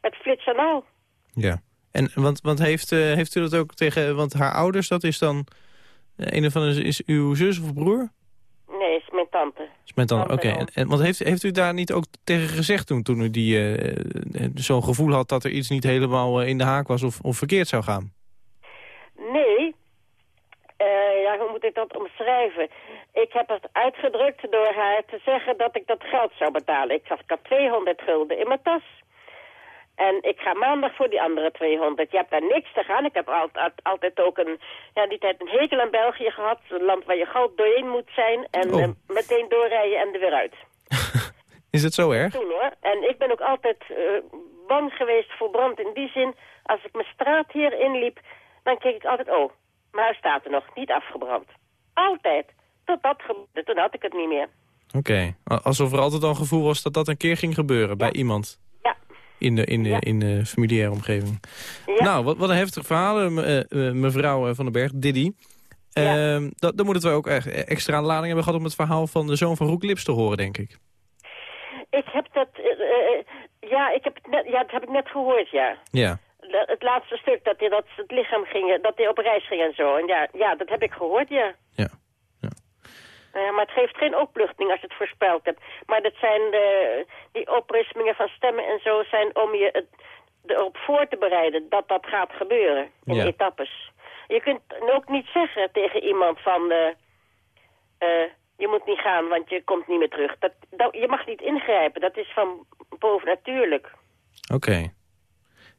Met flits en al. Ja. En want, want heeft, eh, heeft u dat ook tegen... Want haar ouders, dat is dan... een van de, is uw zus of broer? Mijn tante. Oké. en want heeft, heeft u daar niet ook tegen gezegd toen, toen u die eh, eh, zo'n gevoel had dat er iets niet helemaal eh, in de haak was of, of verkeerd zou gaan? Nee. Ja, hoe moet ik dat omschrijven? Ik heb het uitgedrukt door haar te zeggen dat ik dat geld zou betalen. Ik had, ik had 200 gulden in mijn tas. En ik ga maandag voor die andere 200. Je hebt daar niks te gaan. Ik heb altijd, altijd ook een, ja, die tijd een hekel aan België gehad. Een land waar je gauw doorheen moet zijn. En Oh. eh, meteen doorrijden en er weer uit. Is het zo erg? Toen hoor. En ik ben ook altijd eh, bang geweest voor brand in die zin. Als ik mijn straat hier inliep, dan keek ik altijd, oh, mijn huis staat er nog, niet afgebrand. Altijd. Tot dat gebeurde, toen had ik het niet meer. Oké. Alsof er altijd al een gevoel was dat dat een keer ging gebeuren bij iemand. In de, in de, Ja. in de familiaire omgeving. Ja. Nou, wat, wat een heftig verhaal, eh, me- eh, eh, mevrouw Van den Berg, Diddy. Ja. Ehm, dat, dan moeten we ook echt extra lading hebben gehad om het verhaal van de zoon van Roek Lips te horen, denk ik. Ik heb dat, ja, ik heb het net, ja, dat heb ik net gehoord, ja. Ja. Het laatste stuk, dat hij dat het lichaam ging, dat hij op reis ging en zo. En ja, ja, dat heb ik gehoord, ja. Ja. Ja, maar het geeft geen opluchting als je het voorspeld hebt. Maar dat zijn de, die oprispingen van stemmen en zo zijn om je het, erop voor te bereiden dat dat gaat gebeuren in Ja. etappes. Je kunt ook niet zeggen tegen iemand van eh, eh, je moet niet gaan, want je komt niet meer terug. Dat, dat, je mag niet ingrijpen, dat is van bovennatuurlijk. Oké.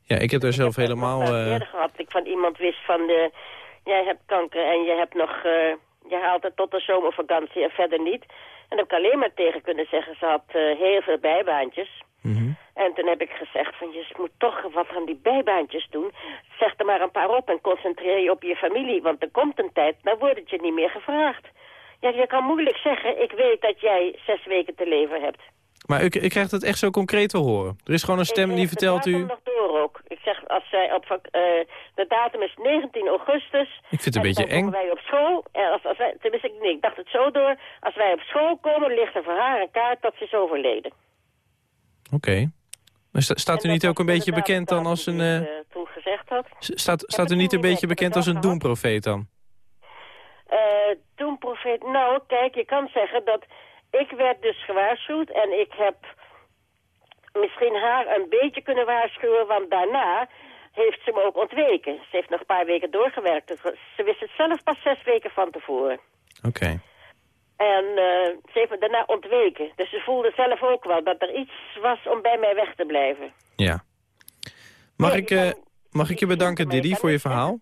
Ja, ik heb daar zelf Ik heb helemaal... eh, eerder gehad. Ik van iemand wist van, de, jij hebt kanker en je hebt nog, eh, je haalt het tot de zomervakantie en verder niet. En dan heb ik alleen maar tegen kunnen zeggen, ze had eh, heel veel bijbaantjes. mhm. En toen heb ik gezegd van, je moet toch wat aan die bijbaantjes doen. Zeg er maar een paar op en concentreer je op je familie. Want er komt een tijd, dan wordt het je niet meer gevraagd. Ja, je kan moeilijk zeggen, ik weet dat jij zes weken te leven hebt. Maar ik, ik krijg het echt zo concreet te horen. Er is gewoon een stem Ik die vertelt u... nog door ook. Ik zeg, als zij op, eh, de datum is 19 augustus. Ik vind het een en beetje dan komen eng. wij op school. En als, als wij, tenminste, ik, nee, ik dacht het zo door. Als wij op school komen, ligt er voor haar een kaart dat ze is overleden. Oké. Sta- staat u niet ook een beetje bekend dan als een... eh, eh, toen gezegd had. staat staat u niet een beetje bekend als een doemprofeet dan? Eh, toen profeet, nou kijk, je kan zeggen dat ik werd dus gewaarschuwd en ik heb misschien haar een beetje kunnen waarschuwen, want daarna heeft ze me ook ontweken. Ze heeft nog een paar weken doorgewerkt. Dus Ze wist het zelf pas zes weken van tevoren. Oké. En eh, ze heeft me daarna ontweken. Dus ze voelde zelf ook wel dat er iets was om bij mij weg te blijven. Ja. Mag, Nee, ik, je eh, mag ik je bedanken, Diddy, voor je verhaal?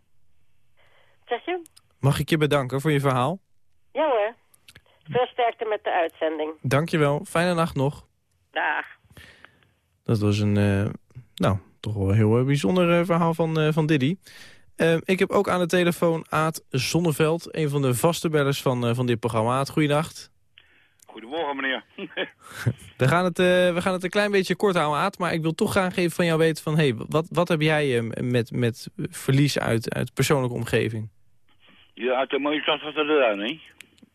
Zeg je? Mag ik je bedanken voor je verhaal? Ja hoor. Veel sterkte met de uitzending. Dankjewel. Fijne nacht nog. Dag. Dat was een, eh, nou, toch wel een heel eh, bijzonder eh, verhaal van, eh, van Diddy. Eh, ik heb ook aan de telefoon Aad Zonneveld, een van de vaste bellers van, eh, van dit programma. Aad, goeienacht. Goedemorgen, meneer. We gaan, het, eh, we gaan het een klein beetje kort houden, Aad. Maar ik wil toch graag even van jou weten van... Hey, wat, wat heb jij met, met verlies uit, uit persoonlijke omgeving? Ja, uit de mooie stad van de Duin, hè?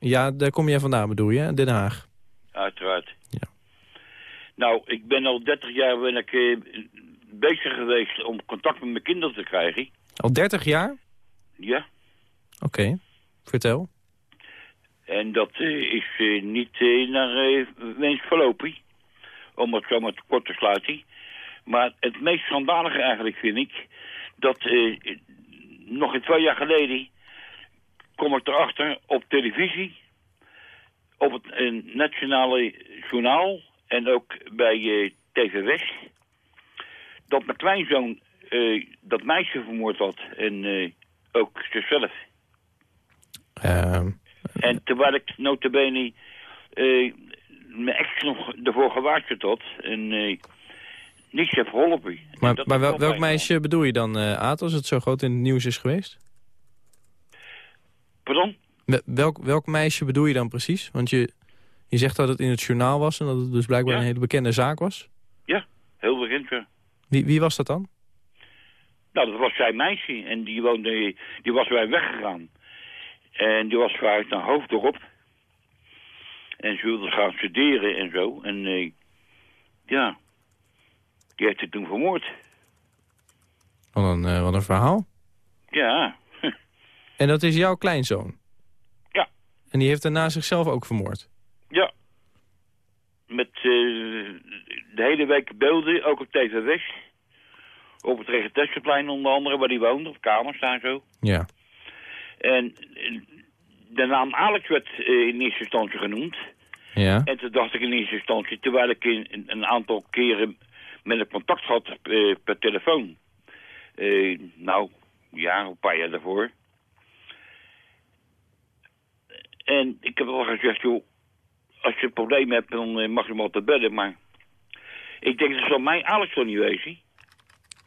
Ja, daar kom jij vandaan bedoel je? Den Haag. Uiteraard. Ja. Nou, ik ben al 30 jaar ben ik, eh, bezig geweest om contact met mijn kinderen te krijgen. Al 30 jaar? Ja. Oké, vertel. En dat eh, is eh, niet naar wens verlopen. Om het zo maar te kort te sluiten. Maar het meest schandalige eigenlijk vind ik... dat nog een twee jaar geleden... kom ik erachter op televisie... op het nationale journaal... en ook bij eh, TV West... dat mijn kleinzoon eh, dat meisje vermoord had. En eh, ook zichzelf. Ehm, En terwijl ik notabene mijn ex nog ervoor gewaarschuwd had en niets heb geholpen. En maar maar wel, welk meisje bedoel je dan, Aad, als het zo groot in het nieuws is geweest? Pardon? Wel- Welk, welk meisje bedoel je dan precies? Want je, je zegt dat het in het journaal was en dat het dus blijkbaar Ja. een hele bekende zaak was. Ja, heel bekend, ja. Wie, wie was dat dan? Nou, dat was zijn meisje en die, woonde, die was bij weggegaan. En die was verhuisd naar Hoofddorp. En ze wilde gaan studeren en zo. En eh, ja, die heeft het toen vermoord. Wat een, eh, wat een verhaal. Ja, En dat is jouw kleinzoon? Ja. En die heeft daarna zichzelf ook vermoord? ja. Met eh, de hele week beelden, ook op TV West. Op het Regentessenplein onder andere, waar die woonde, op kamers daar zo. Ja. En de naam Alex werd eh, in eerste instantie genoemd. Ja. En toen dacht ik in eerste instantie, terwijl ik in, een aantal keren met een contact had eh, per telefoon. Nou, ja, een paar jaar daarvoor. En ik heb al gezegd, joh, als je een probleem hebt, dan eh, mag je me altijd bellen. Maar ik denk, dat zal mij Alex toch niet wezen.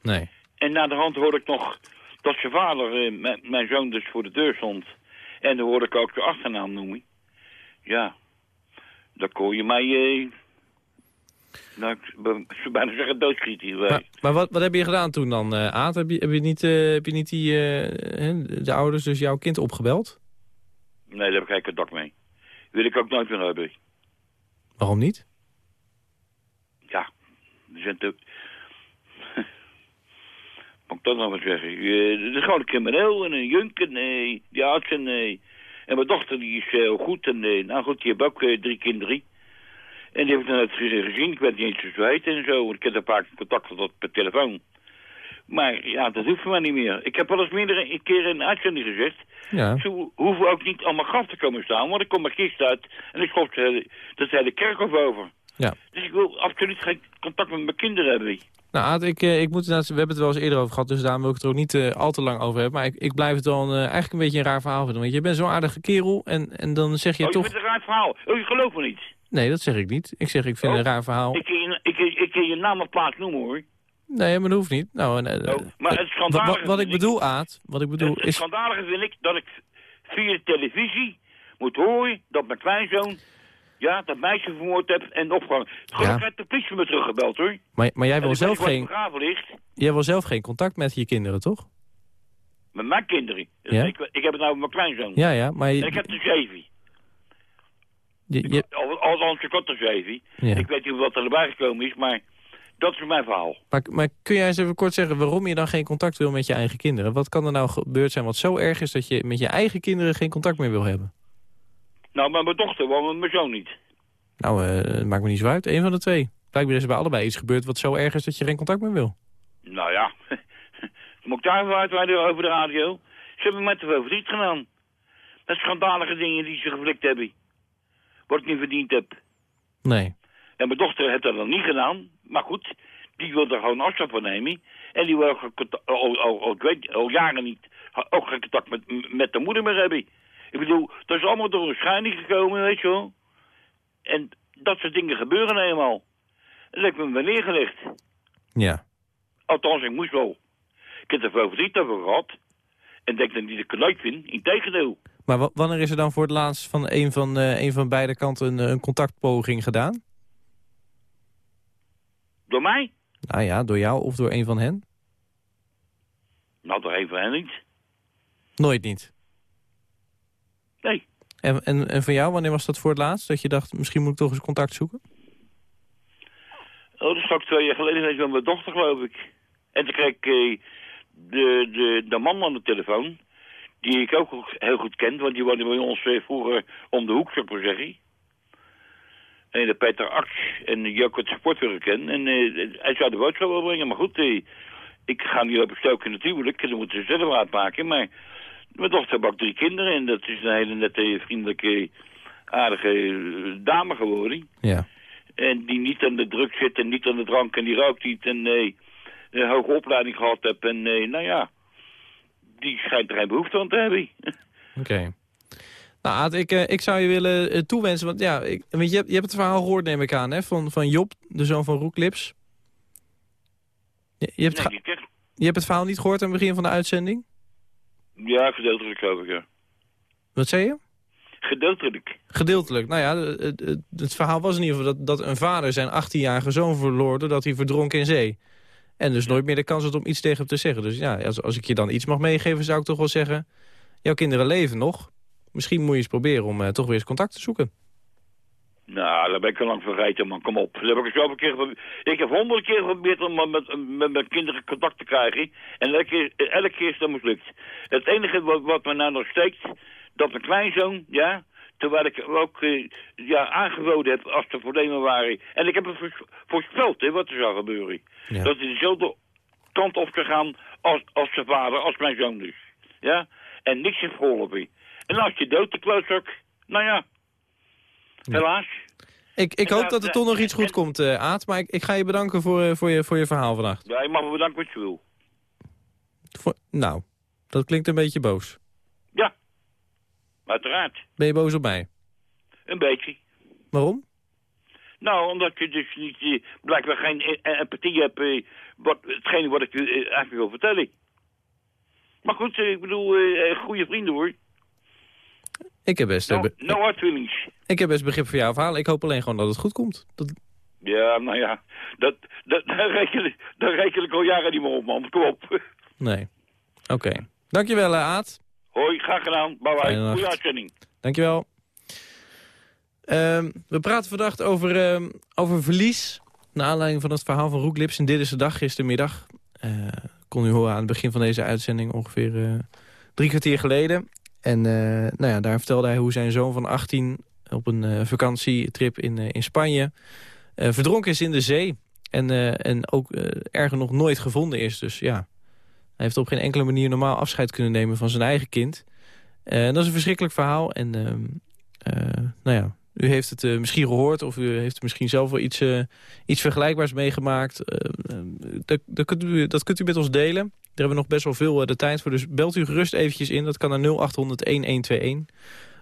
Nee. En na de hand hoorde ik nog dat zijn vader, eh, mijn- mijn zoon dus voor de deur stond. En dan hoorde ik ook zijn achternaam noemen. Ja, dan kon je mij, eh, nou, ik zou bijna zeggen doodschieten. hier. Maar, maar wat, wat heb je gedaan toen dan, eh Aad? Heb je, heb je niet, eh, heb je niet die, eh, de ouders, dus jouw kind opgebeld? Nee, daar heb ik geen contact mee. Wil ik ook nooit meer hebben. Waarom niet? Ja, er zijn te... Moet ik dat nou maar zeggen? Eh, Het is gewoon een crimineel en een junk en eh, die en... eh, en mijn dochter die is heel goed en eh, nou goed, die heeft ook eh, drie kinderen. En die heb ik dan net ge- gezien, ik weet niet eens heet en zo. want Ik heb een paar keer contact gehad per telefoon. Maar ja, dat hoeft mij niet meer. Ik heb wel eens meerdere keren in een uitzending gezegd... Ja. Ze hoeven ook niet allemaal graf te komen staan, want ik kom mijn kist uit en ik schop de, dat hele kerkhof over. Ja. Dus ik wil absoluut geen contact met mijn kinderen hebben. Nou, Aad, ik, eh, ik moet we hebben het wel eens eerder over gehad, dus daarom wil ik het er ook niet eh, al te lang over hebben. Maar ik, ik blijf het een, eh, eigenlijk een beetje een raar verhaal vinden. Want je bent zo'n aardige kerel en, en dan zeg je oh, je toch... vindt het een raar verhaal. Oh, je gelooft me niet. Nee, dat zeg ik niet. Ik zeg, ik vind het een raar verhaal. Ik kan je, ik, kan- ik kan je naam en plaats noemen, hoor. Nee, maar dat hoeft niet. Nou, eh, Oh, maar het wat, schandalige wat, wat ik bedoel, Aad, wat ik bedoel Het, het is... schandalige vind ik dat ik via de televisie moet horen dat mijn kleinzoon... Ja, dat meisje vermoord heb en opgehangen. Gelukkig Ja. heeft de politie me teruggebeld, hoor. Maar, maar jij wil, zelf geen, jij wil zelf geen contact met je kinderen, toch? Met mijn kinderen. Ja. Ik, ik heb het nou met mijn kleinzoon. Ja, ja, maar En ik heb er zeven. je, je- Al- Althans, ik had er zeven. Ja. Ik weet niet wat er erbij gekomen is, maar dat is mijn verhaal. maar, maar kun jij eens even kort zeggen waarom je dan geen contact wil met je eigen kinderen? Wat kan er nou gebeurd zijn wat zo erg is dat je met je eigen kinderen geen contact meer wil hebben? Nou, met mijn dochter, wel met mijn zoon niet. Nou, eh, maakt me niet zo uit. Eén van de twee. Blijkbaar is er bij allebei iets gebeurd wat zo erg is dat je geen contact meer wil. Nou ja, moet ik daar uitweiden over de radio? Ze hebben mij te veel verdriet gedaan. Dat schandalige dingen die ze geflikt hebben. Wat ik niet verdiend heb. Nee. En mijn dochter heeft dat dan niet gedaan. Maar goed, die wil er gewoon afstand van nemen. En die wil ook al, al, al, ik weet, al jaren niet, ook geen contact met, met de moeder meer hebben. Ik bedoel, dat is allemaal door een scheiding gekomen, weet je wel. En dat soort dingen gebeuren eenmaal. En dat heb ik me neergelegd. Ja. Althans, ik moest wel. Ik heb er veel verdriet over gehad. En denk dat ik het leuk vind. Integendeel. Maar wa- wanneer is er dan voor het laatst van een van, eh, een van beide kanten een, eh, een contactpoging gedaan? Door mij? Nou ja, door jou of door een van hen? Nou, door een van hen niet. Nooit niet. Nee. En, en, en van jou, wanneer was dat voor het laatst? Dat je dacht, misschien moet ik toch eens contact zoeken? Oh, dat is twee jaar geleden met mijn dochter, geloof ik. En toen kreeg ik eh, de, de, de man aan de telefoon. Die ik ook heel goed ken. Want die woonde bij ons eh, vroeger om de hoek, zou ik maar zeggen. En de Peter Aks. En het sportwerk ken. En eh, hij zou de boodschap wel brengen. Maar goed, eh, ik ga nu op stoken natuurlijk. En dan moeten ze zelf uitmaken. Maar mijn dochter ook drie kinderen. En dat is een hele nette, vriendelijke, aardige eh, dame geworden. Ja. En die niet aan de druk zit en niet aan de drank en die rookt niet en eh, een hoge opleiding gehad heb. En nou ja, die schijnt er geen behoefte aan te hebben. Oké. Nou, Aad, ik, eh, ik zou je willen eh, toewensen, want ja, ik, want je, hebt, je hebt het verhaal gehoord, neem ik aan, hè, van, van Job, de zoon van Roeklips. Je, je, hebt het Nee, je hebt het verhaal niet gehoord aan het begin van de uitzending? Ja, gedeeltelijk geloof ik, ja. Wat zei je? Gedeeltelijk. Gedeeltelijk. Nou ja, het, het, het verhaal was in ieder geval dat, dat een vader zijn 18-jarige zoon verloor... doordat hij verdronk in zee. En dus nooit meer de kans had om iets tegen hem te zeggen. Dus ja, als, als ik je dan iets mag meegeven, zou ik toch wel zeggen... jouw kinderen leven nog. Misschien moet je eens proberen om eh, toch weer eens contact te zoeken. Nou, daar ben ik al lang vergeten, man. Kom op. Dat heb ik zoveel keer. Ik heb honderd keer geprobeerd om met, met, met mijn kinderen contact te krijgen. En elke keer, elke keer is dat mislukt. Het enige wat, wat me nou nog steekt, dat mijn kleinzoon, ja... Terwijl ik ook eh, ja, aangeboden heb als er problemen waren. En ik heb het voors- voorspeld, hè, wat er zou gebeuren. Ja. Dat hij dezelfde kant op zou gaan als, als zijn vader, als mijn zoon dus. Ja? En niks heeft geholpen. En als je dood, de klootzak, nou ja, helaas. Ik, ik hoop dat er toch nog iets goed komt, eh Aad. Maar ik, ik ga je bedanken voor, eh, voor, je, voor je verhaal vannacht. Ja, je mag me bedanken wat je wil. Voor- nou, dat klinkt een beetje boos. Ja, uiteraard. Ben je boos op mij? Een beetje. Waarom? Nou, omdat je dus niet, eh, blijkbaar geen eh, empathie hebt, eh, wat, hetgene wat ik eh, eigenlijk wil vertellen. Maar goed, eh, ik bedoel, eh, eh, goede vrienden hoor. Ik heb, best, No, no hard feelings. ik heb best begrip voor jouw verhaal. Ik hoop alleen gewoon dat het goed komt. Dat, Ja, nou ja, dat, dat, daar, reken, ik- daar reken ik al jaren niet meer op, man. Kom op. nee. Oké. Dankjewel, eh, Aad. Hoi, graag gedaan. Bye bye. Goeie uitzending. Dankjewel. Ehm we praten vandaag over, ehm, over verlies. Naar aanleiding van het verhaal van Roeklips. En dit is de dag gistermiddag. Eh kon u horen aan het begin van deze uitzending. Ongeveer eh, drie kwartier geleden. En eh, nou ja, daar vertelde hij hoe zijn zoon van 18... op een eh, vakantietrip in, eh, in Spanje... verdronken is in de zee. En, en ook erger nog nooit gevonden is. Dus ja, hij heeft op geen enkele manier normaal afscheid kunnen nemen van zijn eigen kind. En dat is een verschrikkelijk verhaal. En ehm, eh, nou ja, u heeft het eh, misschien gehoord of u heeft misschien zelf wel iets, eh, iets vergelijkbaars meegemaakt. Eh, dat, dat, kunt u, dat kunt u met ons delen. Daar hebben we nog best wel veel de tijd voor. Dus belt u gerust eventjes in. Dat kan naar 0800-1121.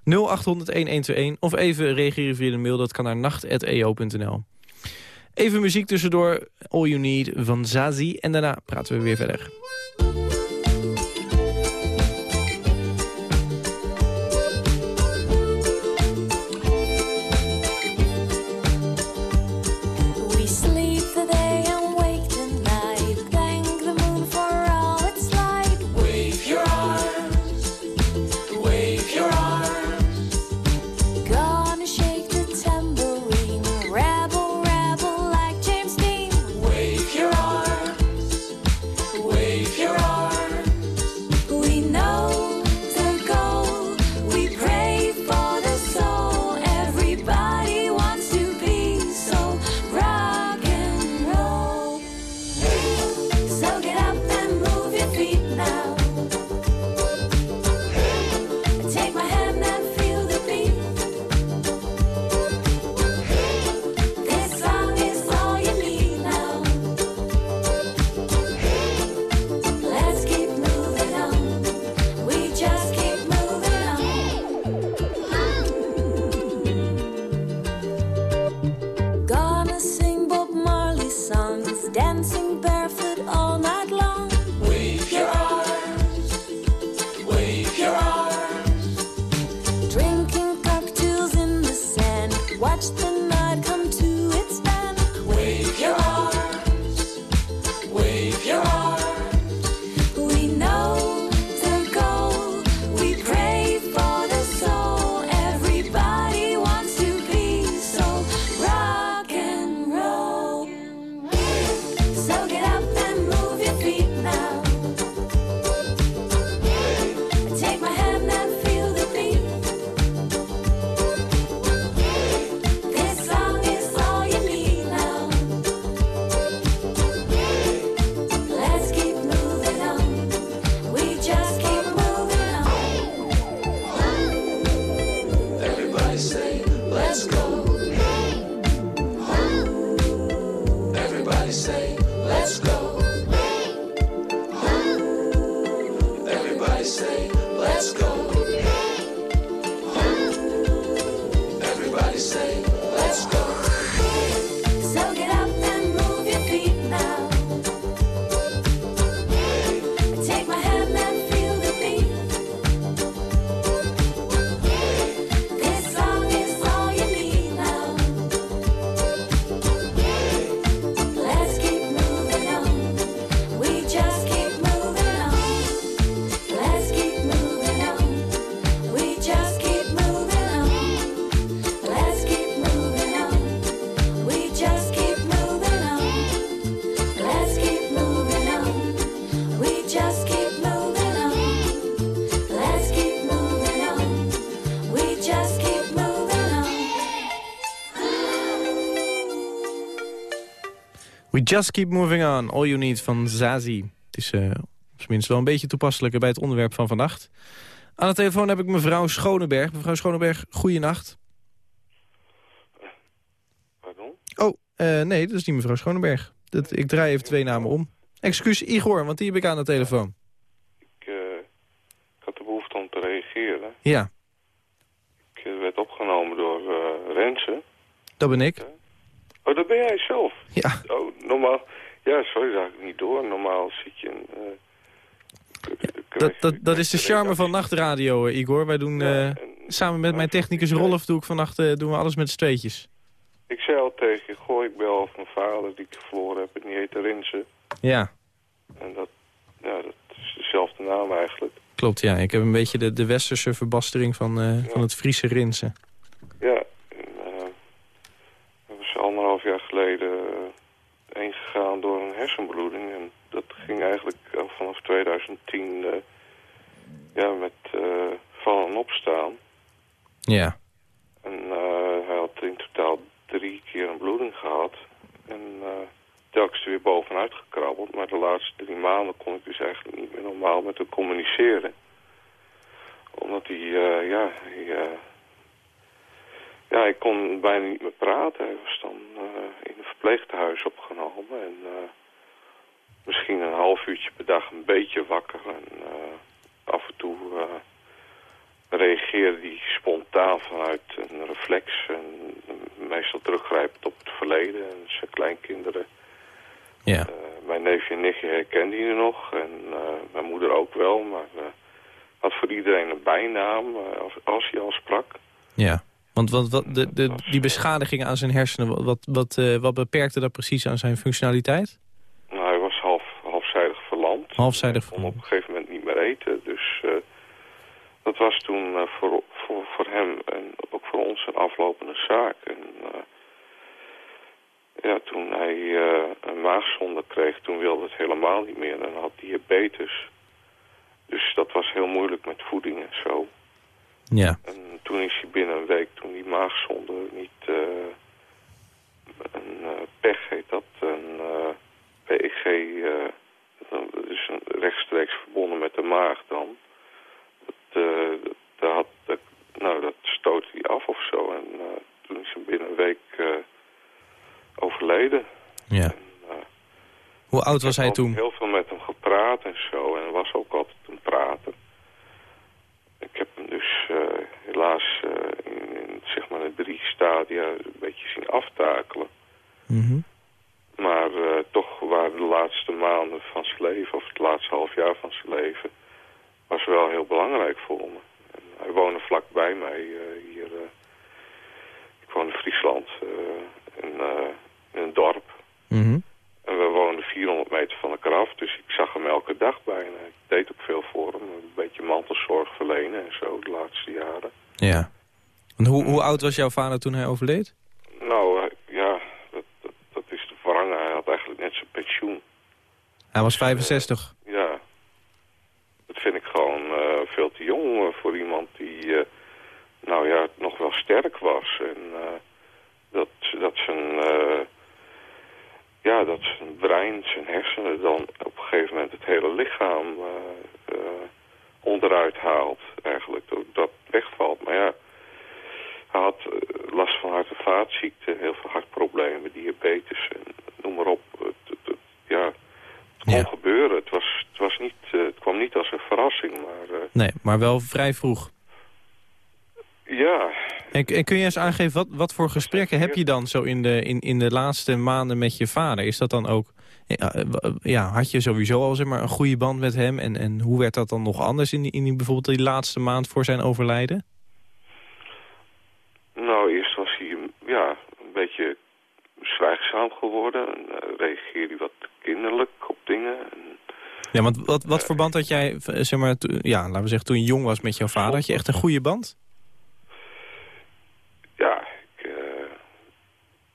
0800-1121. Of even reageren via de mail. Dat kan naar nacht.eo.nl. Even muziek tussendoor. All You Need van Zazie. En daarna praten we weer verder. Just keep moving on. All you need van Zazie. Het is eh, op zijn minst wel een beetje toepasselijker bij het onderwerp van vannacht. Aan de telefoon heb ik mevrouw Schoneberg. Mevrouw Schoneberg, goeienacht. Pardon? Oh, eh, nee, dat is niet mevrouw Schoneberg. Dat, ik draai even twee namen om. Excuus, Igor, want die heb ik aan de telefoon. Ik, eh, ik had de behoefte om te reageren. Ja, Ik werd opgenomen door Rensen. dat ben ik. Oh, dat ben jij zelf? Ja. Oh, normaal... Ja, sorry, dat ik niet door. Normaal zit je in... eh, Dat, dat, dat is de charme van nachtradio, eh, Igor. Wij doen eh, samen met mijn technicus Rolf doe ik vannacht doen we alles met z'n tweetjes. Ik zei al tegen goh, ik bel mijn vader die ik verloren heb. En die heette Rensen. Ja, En dat, ja, dat is dezelfde naam eigenlijk. klopt. Ja, ik heb een beetje de, de westerse verbastering van, van het Friese rinsen. Ja, en, eh, dat was anderhalf jaar geleden ingegaan door een hersenbloeding. En dat ging eigenlijk al vanaf 2010 eh, ja, met eh, vallen en opstaan. Ja. En eh, hij had in totaal drie keer een bloeding gehad. En eh, telkens er weer bovenuit gekrabbeld. Maar de laatste drie maanden kon ik dus eigenlijk niet meer normaal met hem communiceren. Omdat hij, eh, ja, hij, eh, ja, ik kon bijna niet meer praten. Hij was dan eh, in een verpleeghuis opgenomen. En eh, misschien een half uurtje per dag een beetje wakker. En eh, af en toe reageerde hij spontaan vanuit een reflex. En meestal teruggrijpend op het verleden. En zijn kleinkinderen. Ja. Mijn neefje en nichtje herkende hij nog. En mijn moeder ook wel. Maar had voor iedereen een bijnaam als, als hij al sprak. Ja. Want wat, wat, de, de, die beschadiging aan zijn hersenen, wat, wat, eh, wat beperkte dat precies aan zijn functionaliteit? Nou, hij was half, halfzijdig verlamd. Halfzijdig Hij kon op een gegeven moment niet meer eten. Dus eh, dat was toen eh, voor, voor, voor hem en ook voor ons een aflopende zaak. En ja, toen hij een maagzonde kreeg, toen wilde het helemaal niet meer. En had diabetes. Dus dat was heel moeilijk met voeding en zo. Ja. En toen is hij binnen een week, toen die maagzonde niet... eh, een eh, pech heet dat, een eh, PEG... dat is een rechtstreeks verbonden met de maag dan. Dat, had, dat, nou, dat stootte hij af of zo. En toen is hij binnen een week overleden. Ja. Hoe oud was hij Ik heb toen? heel veel met hem gepraat en zo. En was ook altijd een praten. Ik heb hem dus eh, helaas eh, in, in zeg maar de drie stadia een beetje zien aftakelen. Mhm. Maar eh, toch waren de laatste maanden van zijn leven, of het laatste half jaar van zijn leven, was wel heel belangrijk voor me. En hij woonde vlakbij mij eh, hier. eh, ik woon in Friesland, eh, in, eh, in een dorp. Mhm. En we woonden 400 meter van elkaar af, dus ik zag hem elke dag bijna. Ik deed ook veel voor hem, een beetje mantelzorg verlenen en zo de laatste jaren. Ja. En hoe, hoe oud was jouw vader toen hij overleed? Nou, eh, ja, dat, dat, dat is te verhangen. Hij had eigenlijk net zijn pensioen. Hij was 65. Ja, dat vind ik gewoon eh, veel te jong eh, voor iemand die, eh, nou ja, nog wel sterk was. En eh, dat, dat zijn, eh, ja, dat zijn brein, zijn hersenen dan op een gegeven moment het hele lichaam eh, eh, onderuit haalt. Eigenlijk, dat dat wegvalt. Maar ja, hij had eh, last van hart- en vaatziekten, heel veel hartproblemen, diabetes en noem maar op. Het, het- het- ja, het kon gebeuren. Het, was, het, was niet, eh, het kwam niet als een verrassing, maar eh, Nee, maar wel vrij vroeg. ja, En, en kun je eens aangeven, wat, wat voor gesprekken heb je dan zo in de, in, in de laatste maanden met je vader? Is dat dan ook, ja, eh, w- ja had je sowieso al zeg maar, een goede band met hem? En, en hoe werd dat dan nog anders in, die, in die, bijvoorbeeld die laatste maand voor zijn overlijden? nou eerst was hij ja, een beetje zwijgzaam geworden en eh, reageerde hij wat kinderlijk op dingen. En, Ja, want wat, wat voor band had jij, zeg maar, to- ja, laten we zeggen, toen je jong was met jouw vader? Had je echt een goede band? ja, ik, eh,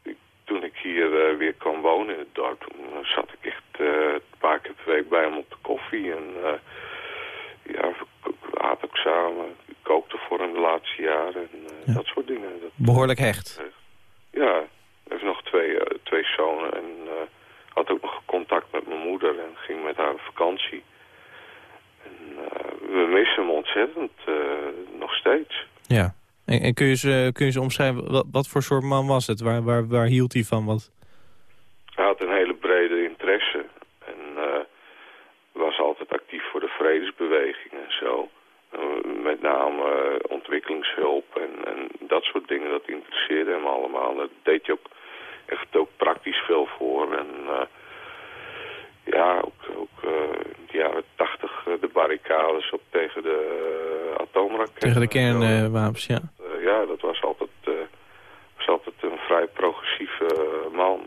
ik- toen ik hier eh, weer kwam wonen in het dorp, toen zat ik echt eh, een paar keer per week bij hem op de koffie. En ja, we aten ook samen. Ik kookte voor hem de laatste jaren en dat soort dingen. Dat, Behoorlijk hecht. Ja, hij heeft nog twee, twee zonen en had ook nog moeder en ging met haar op vakantie. En, eh, we missen hem ontzettend. eh, Ja. En, en kun, je ze, kun je ze omschrijven, wat, wat voor soort man was het? Waar, waar, waar hield hij van? Wat? Hij had een hele brede interesse en eh, was altijd actief voor de vredesbeweging en zo. Met name ontwikkelingshulp en, en dat soort dingen, dat interesseerde hem allemaal. Daar deed hij ook echt ook praktisch veel voor. En ja, ook, ook eh, in de jaren tachtig eh, de barricades op tegen de uh, atoomraketten. Tegen de kernwapens, ja. Ja, dat was altijd, was altijd een vrij progressieve man.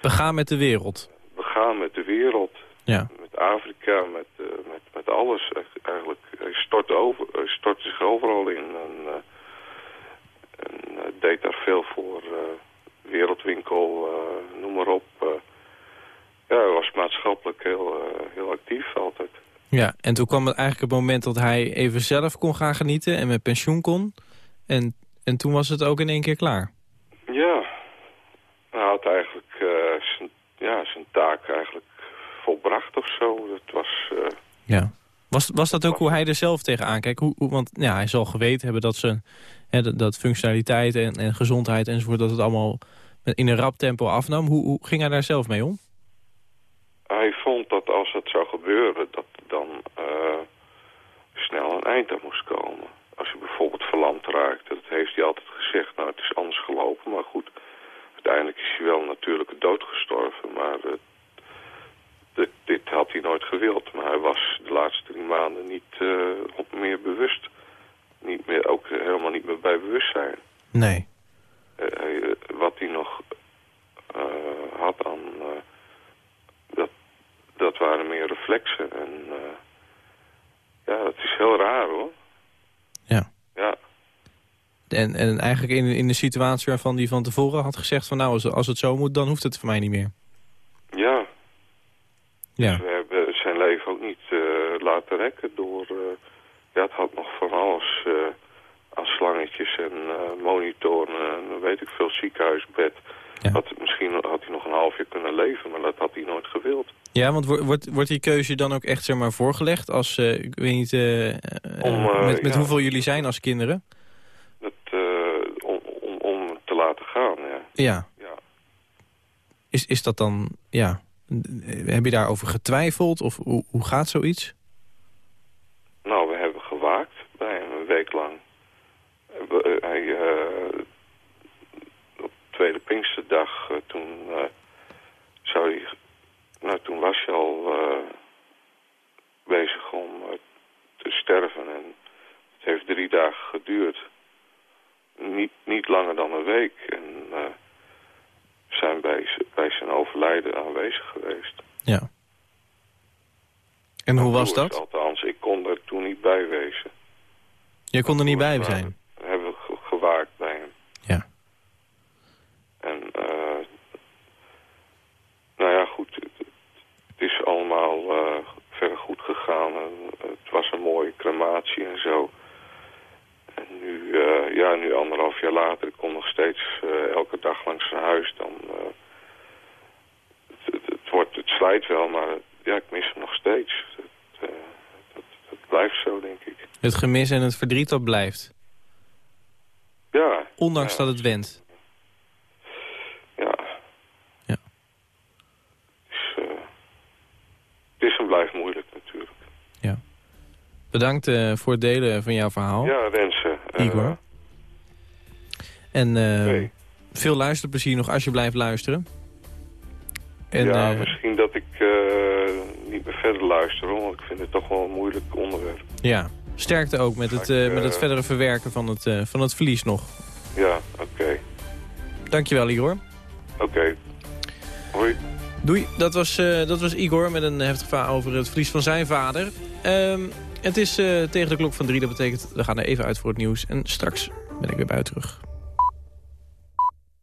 We gaan met de wereld. We gaan met de wereld. Ja. Met Afrika, met, met, met alles eigenlijk. Hij stort, over, hij stort zich overal in en, en deed daar veel voor. wereldwinkel, noem maar op. maatschappelijk heel, heel actief altijd. Ja, en toen kwam het eigenlijk het moment dat hij even zelf kon gaan genieten en met pensioen kon. En, en toen was het ook in één keer klaar. Ja, hij had eigenlijk uh, zijn, ja, zijn taak eigenlijk volbracht of zo. Dat was... Uh, ja. Was, was dat ook hoe hij er zelf tegenaan kijkt? Hoe, hoe, want ja, hij zal geweten hebben dat, ze, hè, dat, dat functionaliteit en, en gezondheid enzovoort... dat het allemaal in een rap tempo afnam. Hoe, hoe ging hij daar zelf mee om? Dat als het zou gebeuren... dat dan uh, snel een eind aan moest komen. Als je bijvoorbeeld verlamd raakt, dat heeft hij altijd gezegd. Nou, het is anders gelopen, maar goed. Uiteindelijk is hij wel natuurlijk dood gestorven, maar uh, dit, dit, had hij nooit gewild. Maar hij was de laatste drie maanden niet uh, meer bewust. Niet meer, ook helemaal niet meer bij bewustzijn. Nee. wat hij nog had aan dat dat waren meer reflexen. En uh, ja, dat is heel raar hoor. Ja. Ja. En, en eigenlijk in, in de situatie waarvan hij van tevoren had gezegd van nou, als, als het zo moet, dan hoeft het voor mij niet meer. Ja. Ja. Dus we hebben zijn leven ook niet uh, laten rekken door... Uh, ja, het had nog van alles aan slangetjes en monitoren en weet ik veel, ziekenhuisbed. Ja. Had, misschien had hij nog een half jaar kunnen leven, maar dat had hij nooit gewild. Ja, want wordt, wordt die keuze dan ook echt zeg maar, voorgelegd als, uh, ik weet niet, uh, Om, uh, met, met ja. hoeveel jullie zijn als kinderen? Dat, om, om, om te laten gaan, ja. Ja. Is, is dat dan, ja, heb je daarover getwijfeld of hoe, hoe gaat zoiets? Nou, we hebben gewaakt bij hem een week lang. We, hij, op tweede Pinksterdag, toen zou hij nou, toen was je al uh, bezig om uh, te sterven en het heeft drie dagen geduurd. Niet, niet langer dan een week en uh, zijn bij, bij zijn overlijden aanwezig geweest. Ja. En hoe was dat? Althans, ik kon er toen niet bij wezen. Je kon er niet bij zijn? We hebben ge gewaakt bij hem. Ja. En, uh, nou ja, goed, het is allemaal uh, verder goed gegaan. En het was een mooie crematie en zo. En nu, uh, ja, nu anderhalf jaar later, ik kom nog steeds uh, elke dag langs zijn huis. Dan, het, het, het, wordt, het slijt wel, maar ja, ik mis hem nog steeds. Het, dat, dat blijft zo, denk ik. Het gemis en het verdriet dat blijft? Ja. Ondanks ja, dat het went? Ja. Ja. Het is en blijft moeilijk. Bedankt uh, voor het delen van jouw verhaal. Ja, wensen. Igor. Uh, en nee. veel luisterplezier nog als je blijft luisteren. En, ja, misschien dat ik niet meer verder luister, want ik vind het toch wel een moeilijk onderwerp. Ja, sterkte ook met, het, ik, met het verdere verwerken van het, van het verlies nog. Ja, oké. Okay. Dankjewel, Igor. Oké. Okay. Hoi. Doei, dat was, uh, dat was Igor met een heftig verhaal over het verlies van zijn vader. Um, het is uh, tegen de klok van drie, dat betekent we gaan er even uit voor het nieuws. En straks ben ik weer bij u terug.